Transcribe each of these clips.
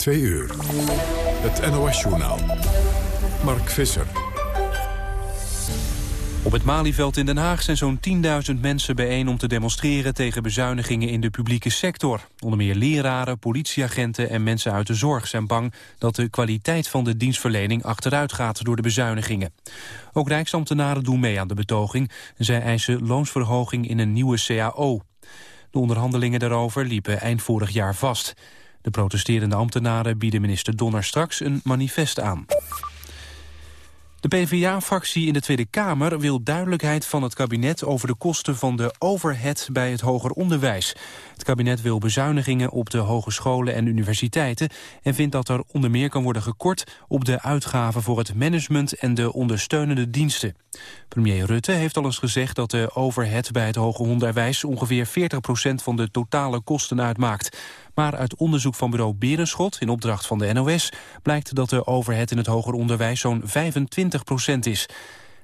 Twee uur. Het NOS-journaal. Mark Visser. Op het Malieveld in Den Haag zijn zo'n 10.000 mensen bijeen om te demonstreren tegen bezuinigingen in de publieke sector. Onder meer leraren, politieagenten en mensen uit de zorg zijn bang dat de kwaliteit van de dienstverlening achteruit gaat door de bezuinigingen. Ook rijksambtenaren doen mee aan de betoging en zij eisen loonsverhoging in een nieuwe CAO. De onderhandelingen daarover liepen eind vorig jaar vast. De protesterende ambtenaren bieden minister Donner straks een manifest aan. De PvdA-fractie in de Tweede Kamer wil duidelijkheid van het kabinet over de kosten van de overhead bij het hoger onderwijs. Het kabinet wil bezuinigingen op de hogescholen en universiteiten en vindt dat er onder meer kan worden gekort op de uitgaven voor het management en de ondersteunende diensten. Premier Rutte heeft al eens gezegd dat de overhead bij het hoger onderwijs ongeveer 40% van de totale kosten uitmaakt. Maar uit onderzoek van bureau Berenschot in opdracht van de NOS... blijkt dat de overheid in het hoger onderwijs zo'n 25 procent is.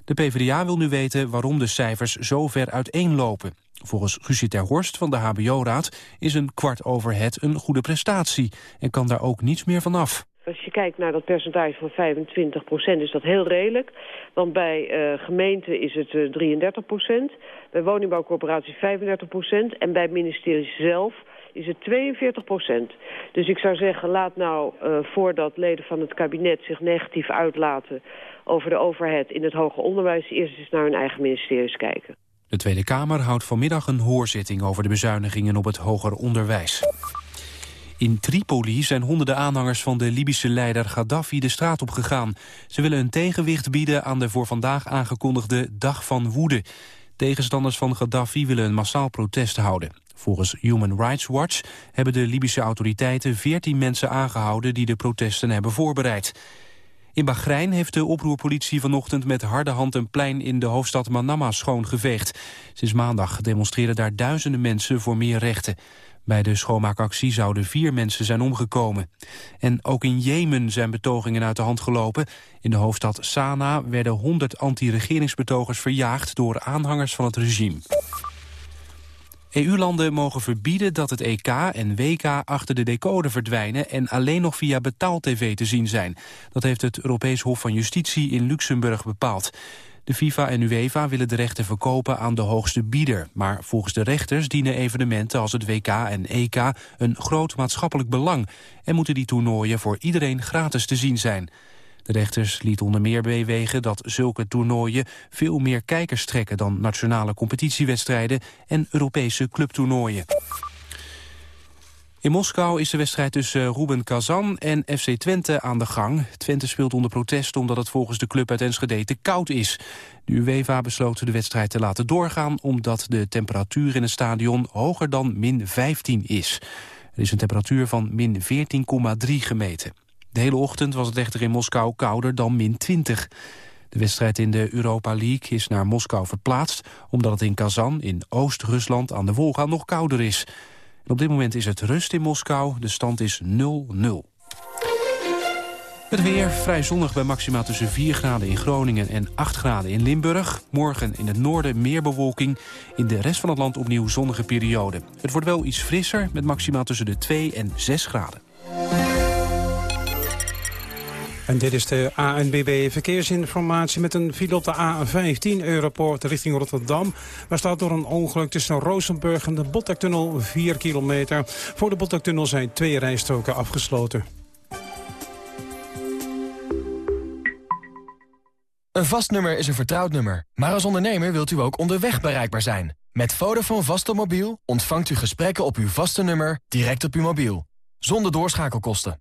De PvdA wil nu weten waarom de cijfers zo ver uiteenlopen. Volgens Guusje Horst van de HBO-raad is een kwart overhead een goede prestatie... en kan daar ook niets meer van af. Als je kijkt naar dat percentage van 25 procent is dat heel redelijk. Want bij uh, gemeenten is het uh, eh, 33 procent, bij woningbouwcorporaties 35 procent... en bij ministeries zelf is het 42 procent. Dus ik zou zeggen, laat nou uh, voordat leden van het kabinet zich negatief uitlaten over de overheid in het hoger onderwijs, eerst eens naar hun eigen ministeries kijken. De Tweede Kamer houdt vanmiddag een hoorzitting over de bezuinigingen op het hoger onderwijs. In Tripoli zijn honderden aanhangers van de Libische leider Gaddafi de straat op gegaan. Ze willen een tegenwicht bieden aan de voor vandaag aangekondigde Dag van Woede. Tegenstanders van Gaddafi willen een massaal protest houden. Volgens Human Rights Watch hebben de Libische autoriteiten 14 mensen aangehouden die de protesten hebben voorbereid. In Bahrein heeft de oproerpolitie vanochtend met harde hand een plein in de hoofdstad Manama schoongeveegd. Sinds maandag demonstreren daar duizenden mensen voor meer rechten. Bij de schoonmaakactie zouden vier mensen zijn omgekomen. En ook in Jemen zijn betogingen uit de hand gelopen. In de hoofdstad Sanaa werden 100 anti-regeringsbetogers verjaagd door aanhangers van het regime. EU-landen mogen verbieden dat het EK en WK achter de decoder verdwijnen... en alleen nog via betaal-tv te zien zijn. Dat heeft het Europees Hof van Justitie in Luxemburg bepaald. De FIFA en UEFA willen de rechten verkopen aan de hoogste bieder. Maar volgens de rechters dienen evenementen als het WK en EK... een groot maatschappelijk belang... en moeten die toernooien voor iedereen gratis te zien zijn. De rechters liet onder meer bewegen dat zulke toernooien veel meer kijkers trekken dan nationale competitiewedstrijden en Europese clubtoernooien. In Moskou is de wedstrijd tussen Ruben Kazan en FC Twente aan de gang. Twente speelt onder protest omdat het volgens de club uit Enschede te koud is. De UEFA besloot de wedstrijd te laten doorgaan... omdat de temperatuur in het stadion hoger dan min 15 is. Er is een temperatuur van min 14,3 gemeten. De hele ochtend was het echter in Moskou kouder dan min 20. De wedstrijd in de Europa League is naar Moskou verplaatst... omdat het in Kazan in Oost-Rusland aan de Wolga nog kouder is. En op dit moment is het rust in Moskou. De stand is 0-0. Het weer vrij zonnig bij maxima tussen 4 graden in Groningen en 8 graden in Limburg. Morgen in het noorden meer bewolking. In de rest van het land opnieuw zonnige periode. Het wordt wel iets frisser met maxima tussen de 2 en 6 graden. En dit is de ANBB Verkeersinformatie met een file op de A15 Europoort richting Rotterdam. Waar staat door een ongeluk tussen Rozenburg en de Bottektunnel 4 kilometer. Voor de Bottektunnel zijn twee rijstroken afgesloten. Een vast nummer is een vertrouwd nummer. Maar als ondernemer wilt u ook onderweg bereikbaar zijn. Met Vodafone Vaste Mobiel ontvangt u gesprekken op uw vaste nummer direct op uw mobiel. Zonder doorschakelkosten.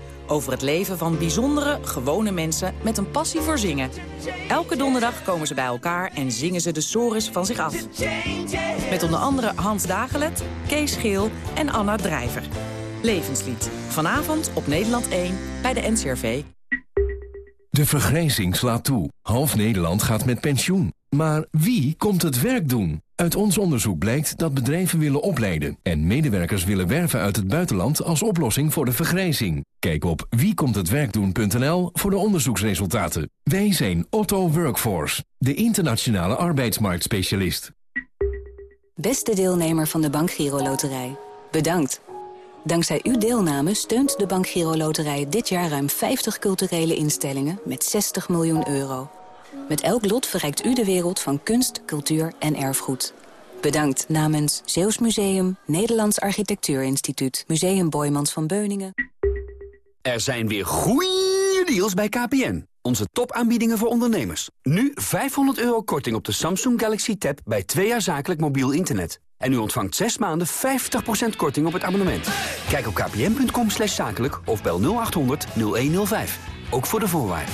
Over het leven van bijzondere, gewone mensen met een passie voor zingen. Elke donderdag komen ze bij elkaar en zingen ze de sores van zich af. Met onder andere Hans Dagelet, Kees Geel en Anna Drijver. Levenslied. Vanavond op Nederland 1 bij de NCRV. De vergrijzing slaat toe. Half Nederland gaat met pensioen. Maar wie komt het werk doen? Uit ons onderzoek blijkt dat bedrijven willen opleiden... en medewerkers willen werven uit het buitenland als oplossing voor de vergrijzing. Kijk op wiekomthetwerkdoen.nl voor de onderzoeksresultaten. Wij zijn Otto Workforce, de internationale arbeidsmarktspecialist. Beste deelnemer van de Bank Giro Loterij, bedankt. Dankzij uw deelname steunt de Bank Giro Loterij dit jaar ruim 50 culturele instellingen met 60 miljoen euro. Met elk lot verrijkt u de wereld van kunst, cultuur en erfgoed. Bedankt namens Zeeuws Museum, Nederlands Architectuurinstituut... Museum Boymans van Beuningen. Er zijn weer goeie deals bij KPN. Onze topaanbiedingen voor ondernemers. Nu 500 euro korting op de Samsung Galaxy Tab bij twee jaar zakelijk mobiel internet. En u ontvangt 6 maanden 50% korting op het abonnement. Kijk op kpn.com zakelijk of bel 0800 0105. Ook voor de voorwaarden.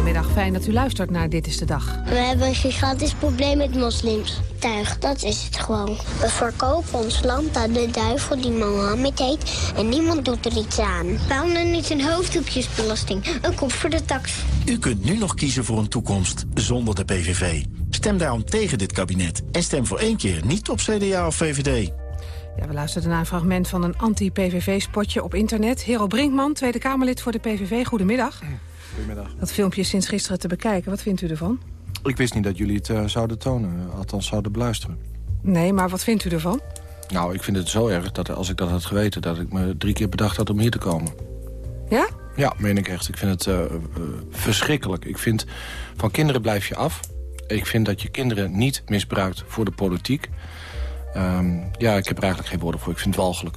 Goedemiddag, fijn dat u luistert naar Dit is de Dag. We hebben een gigantisch probleem met moslims. Tuig, dat is het gewoon. We verkopen ons land aan de duivel die Mohammed heet en niemand doet er iets aan. Waarom dan niet een hoofddoekjesbelasting? Een kop voor de tax. U kunt nu nog kiezen voor een toekomst zonder de PVV. Stem daarom tegen dit kabinet en stem voor één keer niet op CDA of VVD. Ja, we luisterden naar een fragment van een anti-PVV-spotje op internet. Hero Brinkman, Tweede Kamerlid voor de PVV. Goedemiddag. Goedemiddag. Dat filmpje is sinds gisteren te bekijken. Wat vindt u ervan? Ik wist niet dat jullie het uh, zouden tonen, althans zouden beluisteren. Nee, maar wat vindt u ervan? Nou, ik vind het zo erg dat als ik dat had geweten... dat ik me drie keer bedacht had om hier te komen. Ja? Ja, meen ik echt. Ik vind het uh, uh, verschrikkelijk. Ik vind, van kinderen blijf je af. Ik vind dat je kinderen niet misbruikt voor de politiek. Um, ja, ik heb er eigenlijk geen woorden voor. Ik vind het walgelijk.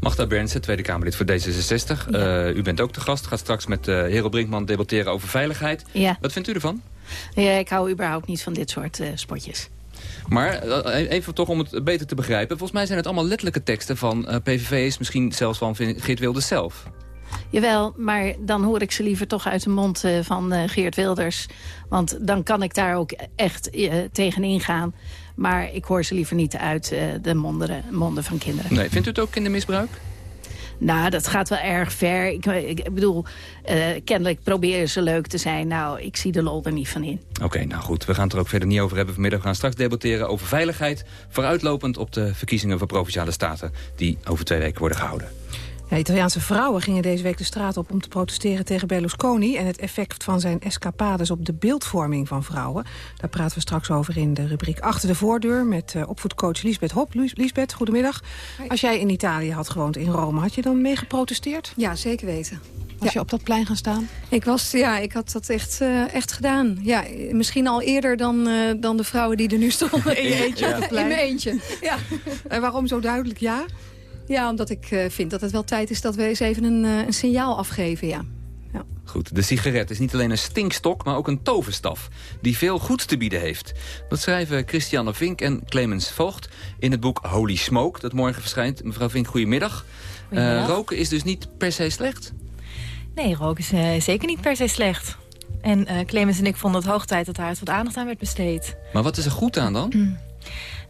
Magda Bernsen, Tweede Kamerlid voor D66. Ja. Uh, u bent ook de gast. Gaat straks met uh, Hero Brinkman debatteren over veiligheid. Ja. Wat vindt u ervan? Ja, ik hou überhaupt niet van dit soort uh, spotjes. Maar even toch om het beter te begrijpen. Volgens mij zijn het allemaal letterlijke teksten van PVV's. Misschien zelfs van Geert Wilders zelf. Jawel, maar dan hoor ik ze liever toch uit de mond uh, van uh, Geert Wilders. Want dan kan ik daar ook echt uh, tegen ingaan. Maar ik hoor ze liever niet uit de monden, monden van kinderen. Nee, vindt u het ook kindermisbruik? Nou, dat gaat wel erg ver. Ik, ik bedoel, uh, kennelijk proberen ze leuk te zijn. Nou, ik zie de lol er niet van in. Oké, okay, nou goed. We gaan het er ook verder niet over hebben vanmiddag. We gaan straks debatteren over veiligheid. Vooruitlopend op de verkiezingen van Provinciale Staten... die over twee weken worden gehouden. Ja, Italiaanse vrouwen gingen deze week de straat op om te protesteren tegen Berlusconi... en het effect van zijn escapades op de beeldvorming van vrouwen. Daar praten we straks over in de rubriek Achter de Voordeur... met uh, opvoedcoach Lisbeth Hop. Lisbeth, goedemiddag. Hi. Als jij in Italië had gewoond, in Rome, had je dan mee geprotesteerd? Ja, zeker weten. Was ja. je op dat plein gaan staan? Ik, was, ja, ik had dat echt, uh, echt gedaan. Ja, misschien al eerder dan, uh, dan de vrouwen die er nu stonden. In je eentje ja. op het plein? In mijn eentje, ja. En waarom zo duidelijk ja? Ja, omdat ik uh, vind dat het wel tijd is dat we eens even een, uh, een signaal afgeven, ja. ja. Goed, de sigaret is niet alleen een stinkstok, maar ook een toverstaf... die veel goeds te bieden heeft. Dat schrijven Christiane Vink en Clemens Voogd in het boek Holy Smoke... dat morgen verschijnt. Mevrouw Vink, goedemiddag. goedemiddag. Uh, roken is dus niet per se slecht? Nee, roken is uh, zeker niet per se slecht. En uh, Clemens en ik vonden het hoog tijd dat daar eens wat aandacht aan werd besteed. Maar wat is er goed aan dan? Mm.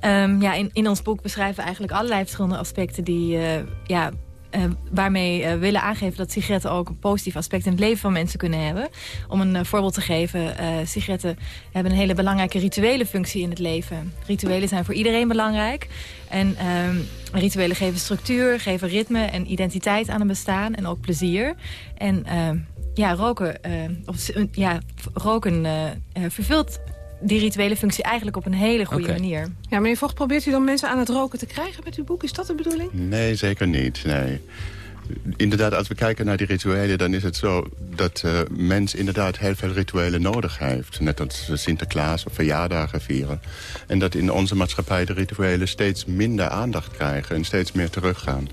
Um, ja, in, in ons boek beschrijven we eigenlijk allerlei verschillende aspecten... Die, uh, ja, uh, waarmee we uh, willen aangeven dat sigaretten ook een positief aspect... in het leven van mensen kunnen hebben. Om een voorbeeld te geven, sigaretten hebben een hele belangrijke rituele functie in het leven. Rituelen zijn voor iedereen belangrijk. En um, rituelen geven structuur, geven ritme en identiteit aan een bestaan. En ook plezier. En ja, roken, of, ja, roken vervult die rituele functie eigenlijk op een hele goede okay. manier. Ja, meneer Vocht, probeert u dan mensen aan het roken te krijgen met uw boek? Is dat de bedoeling? Nee, zeker niet. Nee. Inderdaad, als we kijken naar die rituelen... dan is het zo dat uh, mens inderdaad heel veel rituelen nodig heeft. Net als Sinterklaas of verjaardagen vieren. En dat in onze maatschappij de rituelen steeds minder aandacht krijgen... en steeds meer teruggaan.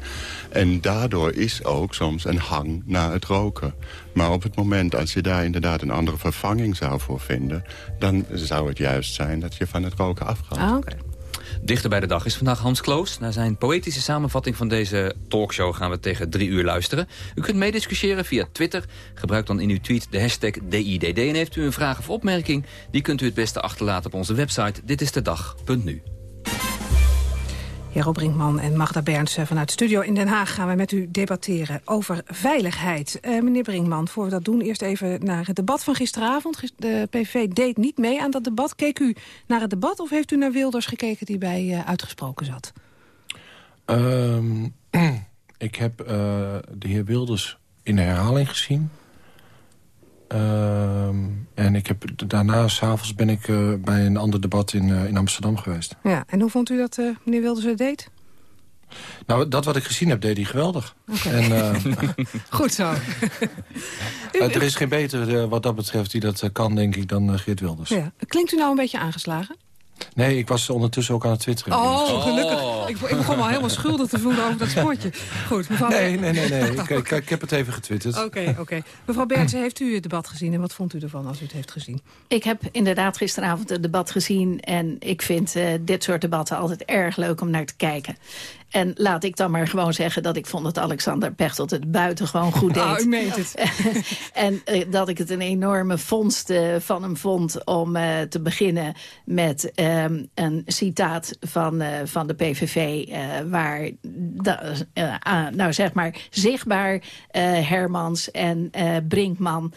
En daardoor is ook soms een hang naar het roken. Maar op het moment als je daar inderdaad een andere vervanging zou voor vinden... dan zou het juist zijn dat je van het roken afgaat. Ah. Dichter bij de dag is vandaag Hans Kloos. Naar zijn poëtische samenvatting van deze talkshow gaan we tegen drie uur luisteren. U kunt meediscussiëren via Twitter. Gebruik dan in uw tweet de hashtag DIDD. En heeft u een vraag of opmerking, die kunt u het beste achterlaten op onze website ditistedag.nu. Jero Brinkman en Magda Bernsen vanuit Studio in Den Haag... gaan we met u debatteren over veiligheid. Uh, meneer Brinkman, voor we dat doen, eerst even naar het debat van gisteravond. De PVV deed niet mee aan dat debat. Keek u naar het debat of heeft u naar Wilders gekeken die bij uh, uitgesproken zat? Um, ik heb de heer Wilders in de herhaling gezien. Uh, en ik heb, daarna, s'avonds, ben ik uh, bij een ander debat in, uh, in Amsterdam geweest. Ja, en hoe vond u dat uh, meneer Wilders het deed? Nou, dat wat ik gezien heb, deed hij geweldig. Okay. En, Goed zo. er is geen betere wat dat betreft die dat kan, denk ik, dan Geert Wilders. Ja. Klinkt u nou een beetje aangeslagen? Nee, ik was ondertussen ook aan het twitteren. Oh, gelukkig. Ik, ik begon al helemaal schuldig te voelen over dat sportje. Goed, mevrouw... Nee, nee, nee. nee. ik, ik, ik, heb het even getwitterd. Oké, okay, oké. Okay. Mevrouw Bertsen, heeft u het debat gezien en wat vond u ervan als u het heeft gezien? Ik heb inderdaad gisteravond het debat gezien... en ik vind uh, dit soort debatten altijd erg leuk om naar te kijken. En laat ik dan maar gewoon zeggen dat ik vond dat Alexander Pechtold het buitengewoon goed deed. Nou, u meent het. en uh, dat ik het een enorme vondst uh, van hem vond om uh, te beginnen met um, een citaat van, van de PVV... waar, nou zeg maar, zichtbaar Hermans en Brinkman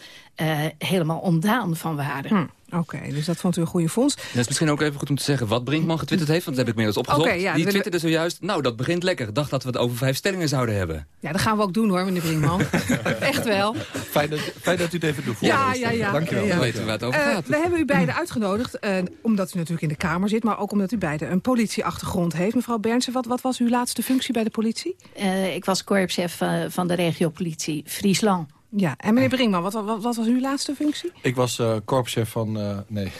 helemaal ontdaan van waren. Hm. Oké, okay, dus dat vond u een goede fonds. Dat is misschien ook even goed om te zeggen wat Brinkman getwitterd heeft. Want dat heb ik meer opgezocht. Okay, ja, Die twitterde zojuist, nou dat begint lekker. Dacht dat we het over vijf stellingen zouden hebben. Ja, dat gaan we ook doen hoor, meneer Brinkman. Echt wel. Fijn dat, fijn dat u het even doet voor ja, ja, ja, Dankjewel. Ja, Dan weten we waar het over gaat. Uh, we hebben u beiden uitgenodigd, uh, omdat u natuurlijk in de Kamer zit... maar ook omdat u beiden een politieachtergrond heeft. Mevrouw Bernsen, wat, wat was uw laatste functie bij de politie? Uh, ik was korpschef van de regiopolitie Friesland. Ja, en meneer Brinkman, wat, wat, wat, was uw laatste functie? Ik was uh, korpschef van... Uh, nee.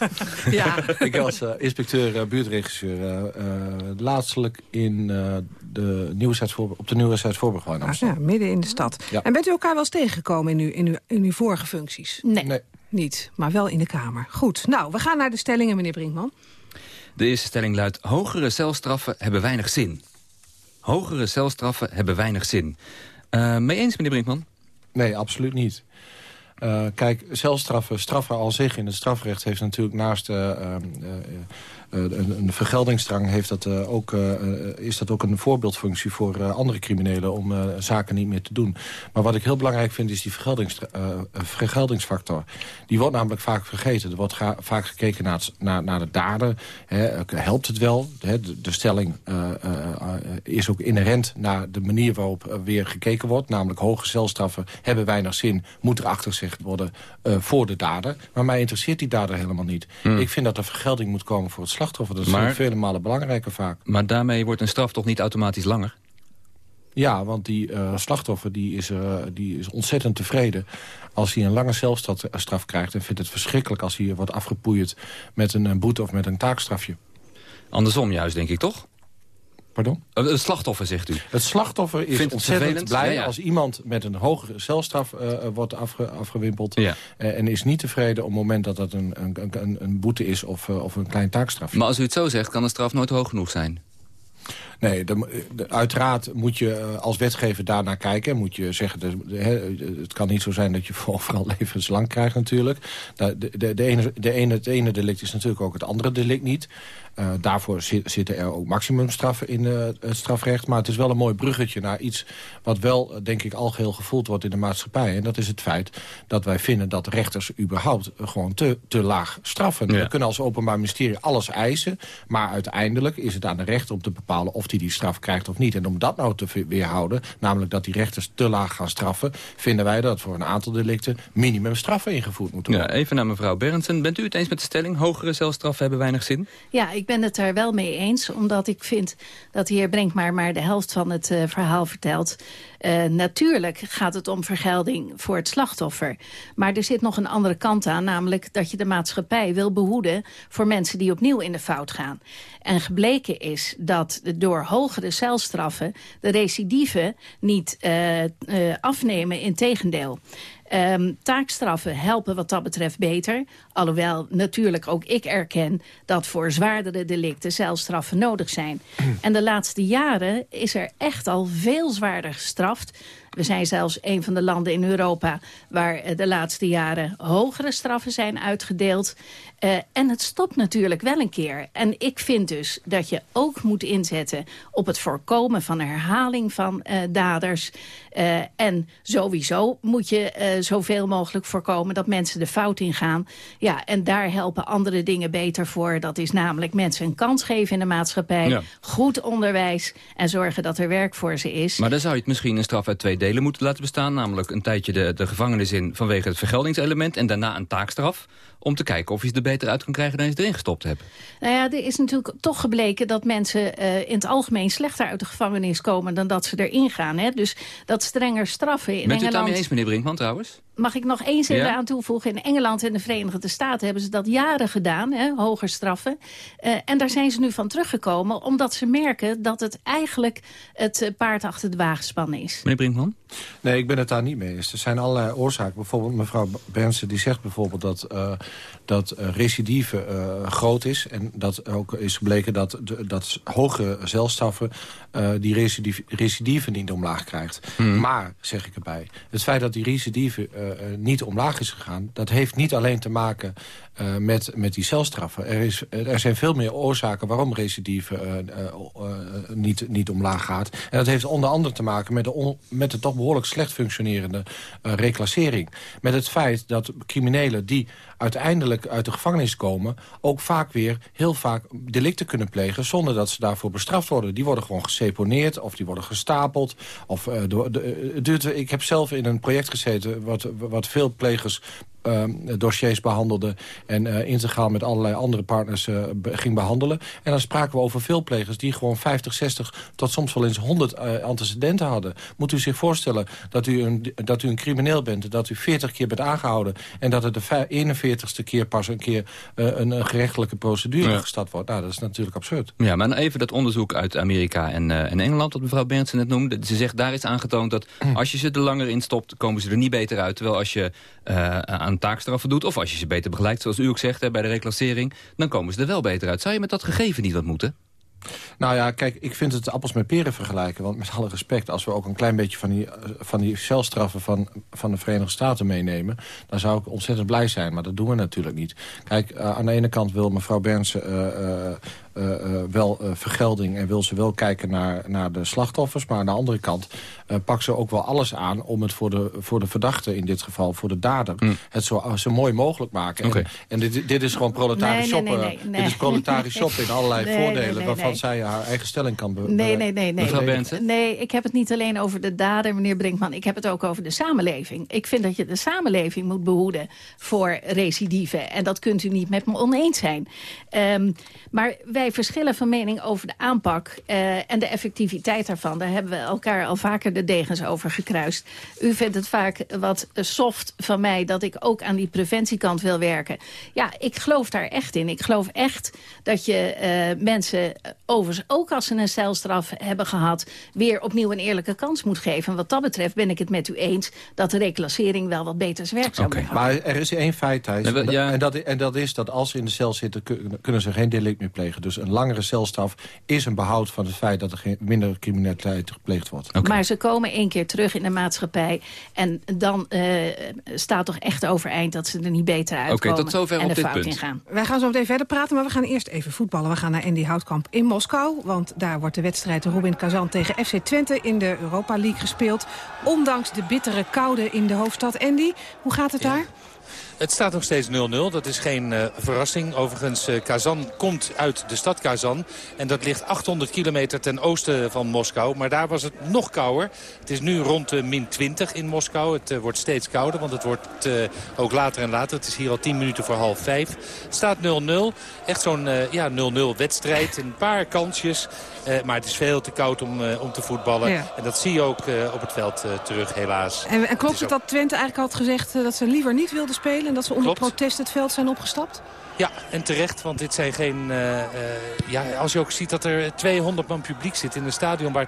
ja. ik was uh, inspecteur, buurtregisseur. laatstelijk in, de Nieuwsheidsvoor, op de Nieuwsheidsvoorburg in Amsterdam. Ah, ja, midden in de stad. Ja. En bent u elkaar wel eens tegengekomen in uw, in, uw, in uw vorige functies? Nee. nee. Niet, maar wel in de Kamer. Goed, nou, we gaan naar de stellingen, meneer Brinkman. De eerste stelling luidt... hogere celstraffen hebben weinig zin. Hogere celstraffen hebben weinig zin. mee eens, meneer Brinkman? Nee, absoluut niet. Uh, kijk, celstraffen, straffen al zich in het strafrecht... heeft natuurlijk naast uh, een, een vergeldingsdrang... Heeft dat, ook, is dat ook een voorbeeldfunctie voor andere criminelen... om zaken niet meer te doen. Maar wat ik heel belangrijk vind, is die vergeldings, vergeldingsfactor. Die wordt namelijk vaak vergeten. Er wordt vaak gekeken naar, het, naar, naar de daden. Hè, helpt het wel? Hè, de, de, stelling is ook inherent naar de manier waarop weer gekeken wordt. Namelijk hoge celstraffen hebben weinig zin. Moet er achter zich worden uh, voor de dader. Maar mij interesseert die dader helemaal niet. Hmm. Ik vind dat er vergelding moet komen voor het slachtoffer. Dat is maar, vele malen belangrijker vaak. Maar daarmee wordt een straf toch niet automatisch langer? Ja, want die uh, slachtoffer die is, uh, die is ontzettend tevreden als hij een lange celstraf krijgt... en vindt het verschrikkelijk als hij wordt afgepoeierd met een, een boete of met een taakstrafje. Andersom juist, denk ik, toch? Pardon? Het slachtoffer, zegt u? Het slachtoffer is Vindt ontzettend blij ja, ja. als iemand met een hogere celstraf uh, wordt afge, afgewimpeld. Ja. Uh, en is niet tevreden op het moment dat dat een, een, een, een boete is of, uh, of een klein taakstraf. Maar als u het zo zegt, kan de straf nooit hoog genoeg zijn? Nee, de, de, uiteraard moet je als wetgever daarnaar kijken. Moet je zeggen, de, het kan niet zo zijn dat je overal levenslang krijgt natuurlijk. De, de, de, ene, de ene, het ene delict is natuurlijk ook het andere delict niet. Uh, daarvoor zit, zitten er ook maximumstraffen in uh, het strafrecht. Maar het is wel een mooi bruggetje naar iets... wat wel, uh, denk ik, algeheel gevoeld wordt in de maatschappij. En dat is het feit dat wij vinden dat rechters überhaupt... gewoon te, te laag straffen. Ja. We kunnen als openbaar ministerie alles eisen... maar uiteindelijk is het aan de rechter om te bepalen... of hij die straf krijgt of niet. En om dat nou te weerhouden, namelijk dat die rechters te laag gaan straffen... vinden wij dat voor een aantal delicten minimumstraffen ingevoerd moeten worden. Ja, even naar mevrouw Berendsen. Bent u het eens met de stelling... hogere celstraffen hebben weinig zin? Ja, ik ben het daar wel mee eens. Omdat ik vind dat de heer Brinkmaar maar de helft van het uh, verhaal vertelt. Uh, natuurlijk gaat het om vergelding voor het slachtoffer. Maar er zit nog een andere kant aan. Namelijk dat je de maatschappij wil behoeden voor mensen die opnieuw in de fout gaan. En gebleken is dat door hogere celstraffen de recidive niet uh, afnemen. Integendeel. Ehm, taakstraffen helpen wat dat betreft beter. Alhoewel natuurlijk ook ik erken dat voor zwaardere delicten celstraffen nodig zijn. En de laatste jaren is er echt al veel zwaarder gestraft. We zijn zelfs een van de landen in Europa... waar eh, de laatste jaren hogere straffen zijn uitgedeeld. Uh, en het stopt natuurlijk wel een keer. En ik vind dus dat je ook moet inzetten... op het voorkomen van herhaling van uh, daders. Uh, en sowieso moet je zoveel mogelijk voorkomen... dat mensen de fout ingaan. Ja, en daar helpen andere dingen beter voor. Dat is namelijk mensen een kans geven in de maatschappij. Ja. Goed onderwijs en zorgen dat er werk voor ze is. Maar dan zou je het misschien een straf uit twee delen moeten laten bestaan. Namelijk een tijdje de, de gevangenis in vanwege het vergeldingselement... en daarna een taakstraf om te kijken of je er beter uit kan krijgen dan je erin gestopt hebt. Nou ja, er is natuurlijk toch gebleken dat mensen uh, in het algemeen slechter uit de gevangenis komen dan dat ze erin gaan. Hè? Dus dat strenger straffen in Bent Engeland... Bent u het daarmee eens, meneer Brinkman, trouwens? Mag ik nog één zin ja? aan toevoegen? In Engeland en de Verenigde Staten hebben ze dat jaren gedaan, hè, hoger straffen. Uh, en daar zijn ze nu van teruggekomen, omdat ze merken dat het eigenlijk het paard achter de wagen is. Meneer Brinkman? Nee, ik ben het daar niet mee eens. Er zijn allerlei oorzaken. Bijvoorbeeld mevrouw Bernsen die zegt bijvoorbeeld dat, uh, dat recidive uh, groot is. En dat ook is gebleken dat, dat hoge zelfstraffen uh, die recidive, recidive niet omlaag krijgt. Hmm. Maar, zeg ik erbij, het feit dat die recidive niet omlaag is gegaan... dat heeft niet alleen te maken uh, met, met die celstraffen. Er, is, er zijn veel meer oorzaken waarom recidive uh, niet, niet omlaag gaat. En dat heeft onder andere te maken met de, on, met de toch behoorlijk slecht functionerende reclassering. Met het feit dat criminelen die uiteindelijk uit de gevangenis komen... ook vaak weer heel vaak delicten kunnen plegen... zonder dat ze daarvoor bestraft worden. Die worden gewoon geseponeerd of die worden gestapeld. Of, door, de, duurt, ik heb zelf in een project gezeten... wat, wat veel plegers dossiers behandelde... en uh, integraal met allerlei andere partners uh, ging behandelen. En dan spraken we over veel plegers die gewoon 50, 60... tot soms wel eens 100 antecedenten hadden. Moet u zich voorstellen dat u, een, dat u een crimineel bent... dat u 40 keer bent aangehouden... en dat er de 41ste keer pas een keer een, een gerechtelijke procedure ja. gestart wordt. Nou, dat is natuurlijk absurd. Ja, maar even dat onderzoek uit Amerika en, en Engeland... dat mevrouw Berndsen net noemde. Ze zegt, daar is aangetoond dat als je ze er langer in stopt... komen ze er niet beter uit. Terwijl als je aan taakstraffen doet... of als je ze beter begeleidt, zoals u ook zegt bij de reclassering... dan komen ze er wel beter uit. Zou je met dat gegeven niet wat moeten? Nou ja, kijk, ik vind het appels met peren vergelijken. Want met alle respect, als we ook een klein beetje van die, van die celstraffen van, van de Verenigde Staten meenemen... dan zou ik ontzettend blij zijn, maar dat doen we natuurlijk niet. Kijk, uh, aan de ene kant wil mevrouw uh, uh, wel uh, vergelding en wil ze wel kijken naar, naar de slachtoffers. Maar aan de andere kant uh, pakt ze ook wel alles aan om het voor de, voor de verdachte, in dit geval voor de dader, mm. het zo, zo mooi mogelijk maken. Okay. En, en dit, dit is gewoon proletarisch nee, nee. Nee, nee, dit is proletarisch shoppen in allerlei nee, voordelen nee, waarvan zij haar eigen stelling kan be Nee, nee, nee. nee. Nee, ik heb het niet alleen over de dader, meneer Brinkman. Ik heb het ook over de samenleving. Ik vind dat je de samenleving moet behoeden voor recidive. En dat kunt u niet met me oneens zijn. Um, maar wij verschillen van mening over de aanpak uh, en de effectiviteit daarvan. Daar hebben we elkaar al vaker de degens over gekruist. U vindt het vaak wat soft van mij dat ik ook aan die preventiekant wil werken. Ja, ik geloof daar echt in. Ik geloof echt dat je uh, mensen, overigens ook als ze een celstraf hebben gehad... weer opnieuw een eerlijke kans moet geven. En wat dat betreft ben ik het met u eens dat de reclassering wel wat beter zijn werk zou okay. Maar er is één feit, Thijs. Nee, ja. en, dat, en dat is dat als ze in de cel zitten, kunnen ze geen delict meer plegen. Dus een langere celstraf is een behoud van het feit dat er geen, minder criminaliteit gepleegd wordt. Okay. Maar ze komen één keer terug in de maatschappij. En dan uh, staat toch echt overeind dat ze er niet beter uitkomen. Okay, tot zover en op de dit fout punt. ingaan. Wij gaan zo meteen verder praten, maar we gaan eerst even voetballen. We gaan naar Andy Houtkamp in Moskou. Want daar wordt de wedstrijd Robin Kazan tegen FC Twente in de Europa League gespeeld. Ondanks de bittere koude in de hoofdstad. Andy, hoe gaat het ja. daar? Het staat nog steeds 0-0. Dat is geen uh, verrassing. Overigens, uh, Kazan komt uit de stad Kazan. En dat ligt 800 kilometer ten oosten van Moskou. Maar daar was het nog kouder. Het is nu rond de min 20 in Moskou. Het uh, wordt steeds kouder, want het wordt ook later en later. Het is hier al 10 minuten voor half 5. Het staat 0-0. Echt zo'n ja, 0-0 wedstrijd. Een paar kansjes. Maar het is veel te koud om, om te voetballen. Ja. En dat zie je ook op het veld terug, helaas. En, en klopt het, het dat Twente eigenlijk had gezegd dat ze liever niet wilden spelen... en dat ze onder Klopt. protest het veld zijn opgestapt? Ja, en terecht, want dit zijn geen... eh, eh, ja, als je ook ziet dat er 200 man publiek zit in een stadion waar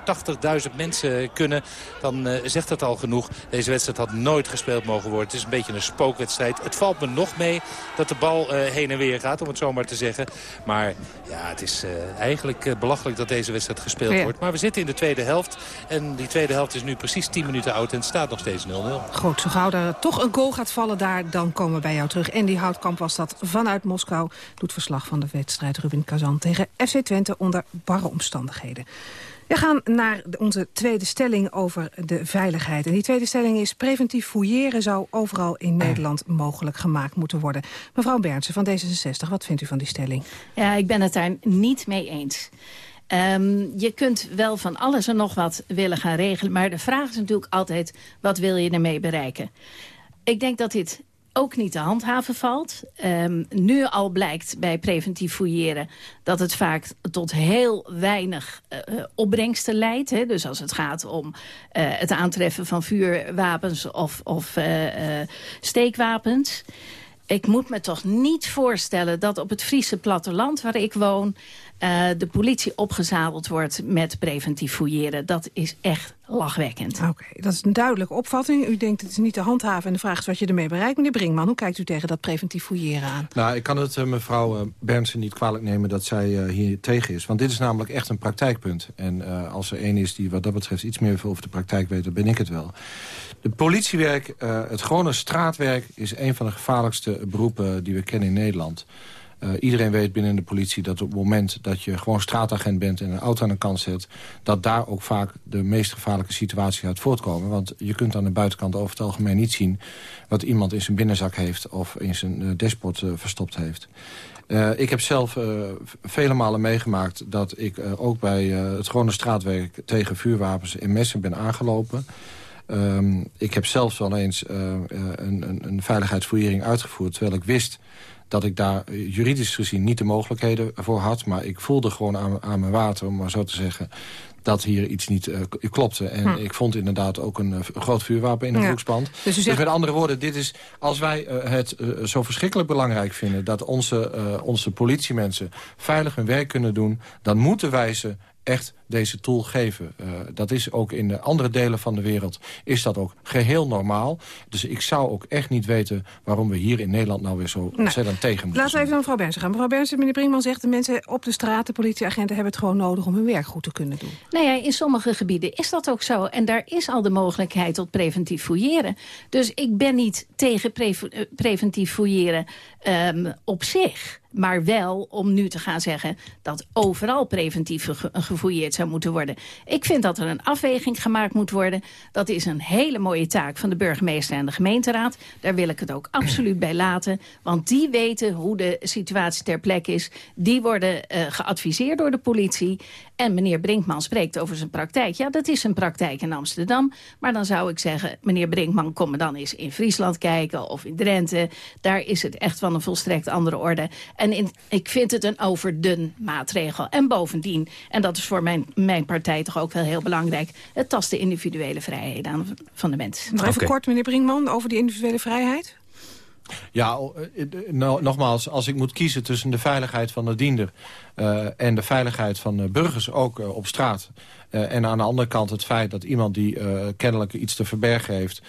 80.000 mensen kunnen... dan eh, zegt dat al genoeg. Deze wedstrijd had nooit gespeeld mogen worden. Het is een beetje een spookwedstrijd. Het valt me nog mee dat de bal heen en weer gaat, om het zo maar te zeggen. Maar ja, het is eigenlijk belachelijk dat deze wedstrijd gespeeld Ja. wordt. Maar we zitten in de tweede helft. En die tweede helft is nu precies 10 minuten oud en het staat nog steeds 0-0. Goed, zo gauw er toch een goal gaat vallen daar, dan komen we bij jou terug. En die Houtkamp was dat vanuit Moskou. Doet verslag van de wedstrijd Rubin Kazan tegen FC Twente onder barre omstandigheden. We gaan naar onze tweede stelling over de veiligheid. En die tweede stelling is... preventief fouilleren zou overal in Nederland mogelijk gemaakt moeten worden. Mevrouw Bernsen van D66, wat vindt u van die stelling? Ja, ik ben het daar niet mee eens. Ehm, je kunt wel van alles en nog wat willen gaan regelen... maar de vraag is natuurlijk altijd, wat wil je ermee bereiken? Ik denk dat dit ook niet te handhaven valt. Ehm, nu al blijkt bij preventief fouilleren dat het vaak tot heel weinig eh, eh, opbrengsten leidt. Hè? Dus als het gaat om eh, het aantreffen van vuurwapens of, of steekwapens. Ik moet me toch niet voorstellen dat op het Friese platteland waar ik woon... eh, de politie opgezadeld wordt met preventief fouilleren. Dat is echt lachwekkend. Oké, dat is een duidelijke opvatting. U denkt het is niet te handhaven en de vraag is wat je ermee bereikt. Meneer Brinkman, hoe kijkt u tegen dat preventief fouilleren aan? Nou, ik kan het eh, mevrouw Bernsen niet kwalijk nemen dat zij hier tegen is. Want dit is namelijk echt een praktijkpunt. En eh, als er één is die wat dat betreft iets meer over de praktijk weet, dan ben ik het wel. De politiewerk, eh, het gewone straatwerk, is een van de gevaarlijkste beroepen die we kennen in Nederland. Eh, iedereen weet binnen de politie dat op het moment dat je gewoon straatagent bent... en een auto aan de kant zet, dat daar ook vaak de meest gevaarlijke situatie uit voortkomen. Want je kunt aan de buitenkant over het algemeen niet zien... wat iemand in zijn binnenzak heeft of in zijn uh, dashboard verstopt heeft. Ik heb zelf vele malen meegemaakt dat ik ook bij het gewone straatwerk... tegen vuurwapens en messen ben aangelopen... Um, ik heb zelfs wel eens een, een, een veiligheidsfouillering uitgevoerd... terwijl ik wist dat ik daar juridisch gezien niet de mogelijkheden voor had. Maar ik voelde gewoon aan, aan mijn water, om maar zo te zeggen dat hier iets niet uh, klopte. En hm. ik vond inderdaad ook een, uh, groot vuurwapen in een ja. broeksband. Dus, zegt... dus, met andere woorden, dit is, als wij uh, het zo verschrikkelijk belangrijk vinden... dat onze, onze politiemensen veilig hun werk kunnen doen... dan moeten wij ze echt deze tool geven. Uh, dat is ook in de andere delen van de wereld is dat ook geheel normaal. Dus ik zou ook echt niet weten waarom we hier in Nederland nou weer zo nou, ontzettend tegen moeten Laten we even naar mevrouw Bensen gaan. Mevrouw Bensen, meneer Brinkman zegt... de mensen op de straat, de politieagenten, hebben het gewoon nodig... om hun werk goed te kunnen doen. Nou ja, in sommige gebieden is dat ook zo. En daar is al de mogelijkheid tot preventief fouilleren. Dus ik ben niet tegen pre preventief fouilleren um, op zich... Maar wel om nu te gaan zeggen dat overal preventief ge gefouilleerd zou moeten worden. Ik vind dat er een afweging gemaakt moet worden. Dat is een hele mooie taak van de burgemeester en de gemeenteraad. Daar wil ik het ook absoluut bij laten. Want die weten hoe de situatie ter plekke is. Die worden uh, geadviseerd door de politie. En meneer Brinkman spreekt over zijn praktijk. Ja, dat is een praktijk in Amsterdam. Maar dan zou ik zeggen, meneer Brinkman, kom dan eens in Friesland kijken... of in Drenthe. Daar is het echt van een volstrekt andere orde. En in, ik vind het een overdun maatregel. En bovendien, en dat is voor mijn, mijn partij toch ook wel heel belangrijk... het tast de individuele vrijheden aan van de mens. Nog even okay. kort, meneer Brinkman, over die individuele vrijheid. Ja, nou, nogmaals, als ik moet kiezen tussen de veiligheid van de diender... Uh, en de veiligheid van burgers ook op straat... En aan de andere kant het feit dat iemand die kennelijk iets te verbergen heeft...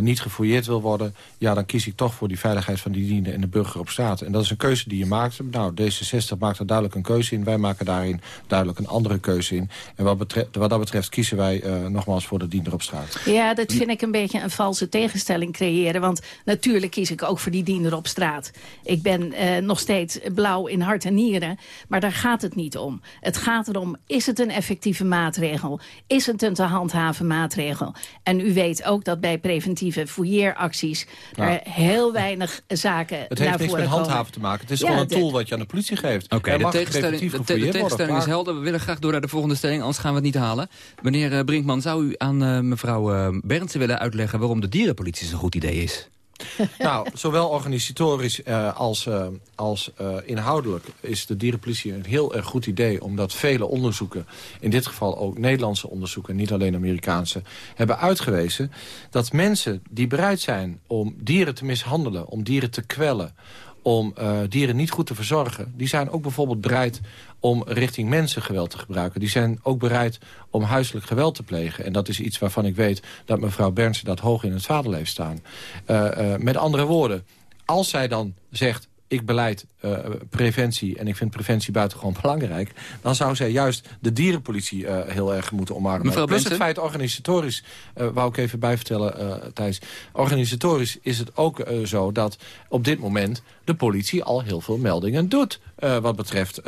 niet gefouilleerd wil worden... ja, dan kies ik toch voor die veiligheid van die diender en de burger op straat. En dat is een keuze die je maakt. Nou, D66 maakt er duidelijk een keuze in. Wij maken daarin duidelijk een andere keuze in. En wat, betreft, wat dat betreft kiezen wij nogmaals voor de diender op straat. Ja, dat vind ik een beetje een valse tegenstelling creëren. Want natuurlijk kies ik ook voor die diender op straat. Ik ben nog steeds blauw in hart en nieren. Maar daar gaat het niet om. Het gaat erom, is het een effectieve maatregel? Is het een te handhaven maatregel? En u weet ook dat bij preventieve fouilleeracties... Nou, er heel weinig zaken Het heeft niks met handhaven te maken. Het is ja, gewoon een tool wat je aan de politie geeft. Oké, okay, de tegenstelling, de, de tegenstelling is helder. We willen graag door naar de volgende stelling, anders gaan we het niet halen. Meneer Brinkman, zou u aan uh, mevrouw uh, Berndsen willen uitleggen... waarom de dierenpolitie zo'n goed idee is? nou, zowel organisatorisch uh, als, uh, als uh, inhoudelijk is de dierenpolitie een heel erg goed idee... omdat vele onderzoeken, in dit geval ook Nederlandse onderzoeken... niet alleen Amerikaanse, hebben uitgewezen... dat mensen die bereid zijn om dieren te mishandelen, om dieren te kwellen om uh, dieren niet goed te verzorgen... die zijn ook bijvoorbeeld bereid om richting mensen geweld te gebruiken. Die zijn ook bereid om huiselijk geweld te plegen. En dat is iets waarvan ik weet dat mevrouw Bernsen dat hoog in het vaderleef heeft staan. Uh, uh, met andere woorden, als zij dan zegt ik beleid uh, preventie en ik vind preventie buitengewoon belangrijk... dan zou zij juist de dierenpolitie uh, heel erg moeten omarmen. Mevrouw Plus Benson? het feit organisatorisch, uh, wou ik even bijvertellen Thijs... organisatorisch is het ook zo dat op dit moment de politie al heel veel meldingen doet... wat betreft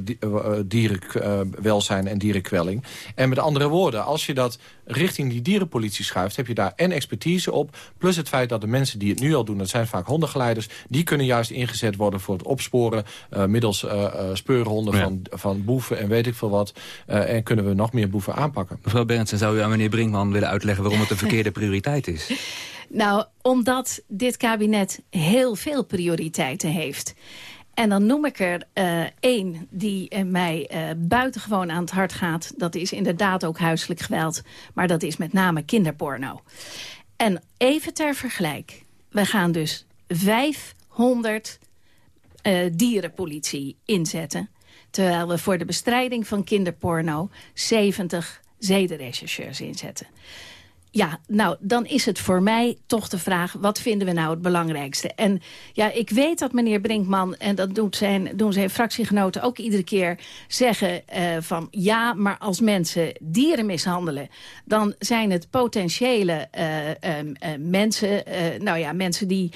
di dierenwelzijn en dierenkwelling. En met andere woorden, als je dat richting die dierenpolitie schuift... heb je daar en expertise op, plus het feit dat de mensen die het nu al doen... dat zijn vaak hondengeleiders, die kunnen juist ingezet worden voor het opsporen... Uh, middels uh, uh, speurhonden ja. van, van boeven en weet ik veel wat. en kunnen we nog meer boeven aanpakken. Mevrouw Berendsen, zou u aan meneer Brinkman willen uitleggen... waarom het een verkeerde prioriteit is? Nou, omdat dit kabinet heel veel prioriteiten heeft. En dan noem ik er uh, één die mij uh, buitengewoon aan het hart gaat. Dat is inderdaad ook huiselijk geweld. Maar dat is met name kinderporno. En even ter vergelijk. We gaan dus 500 dierenpolitie inzetten. Terwijl we voor de bestrijding van kinderporno 70 zedenrechercheurs inzetten. Ja, nou, dan is het voor mij toch de vraag... wat vinden we nou het belangrijkste? En ja, ik weet dat meneer Brinkman... en dat doet zijn, doen zijn fractiegenoten ook iedere keer zeggen... Uh, van ja, maar als mensen dieren mishandelen... dan zijn het potentiële uh, uh, mensen... nou ja, mensen die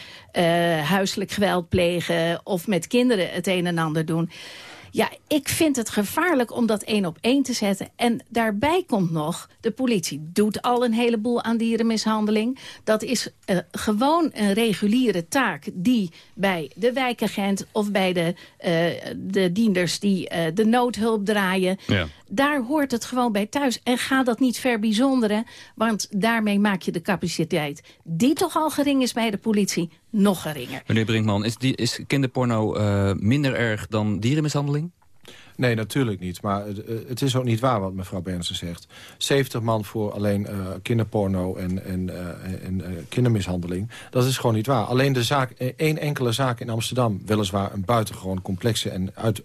huiselijk geweld plegen... of met kinderen het een en ander doen... Ja, ik vind het gevaarlijk om dat één op één te zetten. En daarbij komt nog, de politie doet al een heleboel aan dierenmishandeling. Dat is uh, gewoon een reguliere taak die bij de wijkagent... of bij de, uh, de dienders die uh, de noodhulp draaien... Ja. Daar hoort het gewoon bij thuis. En ga dat niet verbijzonderen, want daarmee maak je de capaciteit... die toch al gering is bij de politie, nog geringer. Meneer Brinkman, is, die, is kinderporno uh, minder erg dan dierenmishandeling? Nee, natuurlijk niet. Maar het, het, is ook niet waar wat mevrouw Bernsen zegt. 70 man voor alleen uh, kinderporno en, en, uh, en kindermishandeling. Dat is gewoon niet waar. Alleen de zaak, één enkele zaak in Amsterdam... weliswaar een buitengewoon complexe en uit,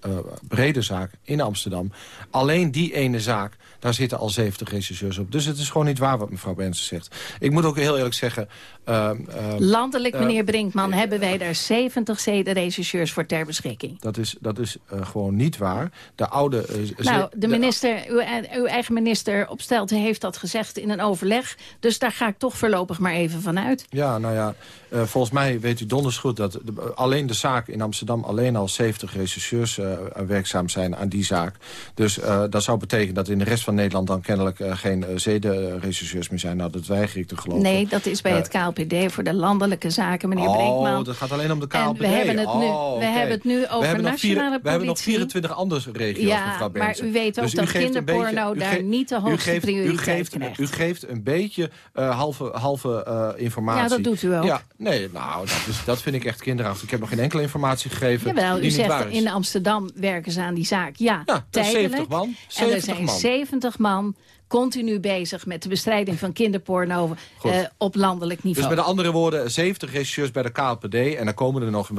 brede zaak in Amsterdam. Alleen die ene zaak, daar zitten al 70 regisseurs op. Dus het is gewoon niet waar wat mevrouw Bernsen zegt. Ik moet ook heel eerlijk zeggen... Landelijk, meneer Brinkman, hebben wij daar 70 zedenregisseurs voor ter beschikking. Dat is, dat is gewoon niet waar de oude... Nou, de minister, uw, uw, eigen minister Opstelten heeft dat gezegd in een overleg. Dus daar ga ik toch voorlopig maar even van uit. Ja, nou ja, volgens mij weet u donders goed dat de, alleen de zaak in Amsterdam... alleen al 70 rechercheurs uh, werkzaam zijn aan die zaak. Dus dat zou betekenen dat in de rest van Nederland... dan kennelijk geen zedenrechercheurs meer zijn. Nou, dat weiger ik te geloven. Nee, dat is bij het KLPD voor de landelijke zaken, meneer oh, Brinkman. Oh, dat gaat alleen om de KLPD. En we hebben het nu, oh, we hebben het nu over nationale vier, politie. We hebben nog 24 andere regio's, ja, mevrouw Benson. maar u weet ook dus dat kinderporno beetje, daar niet de hoogste u geeft, prioriteit u geeft, krijgt. U geeft een beetje uh, halve, halve uh, informatie. Ja, dat doet u ook. Ja, nee, nou, dat, is, dat vind ik echt kinderachtig. Ik heb nog geen enkele informatie gegeven Jawel, u zegt in Amsterdam werken ze aan die zaak. Ja, ja tijdelijk. 70 man. 70 en er zijn man. 70 man continu bezig met de bestrijding van kinderporno uh, op landelijk niveau. Dus met andere woorden, 70 regisseurs bij de KLPD... en dan komen er nog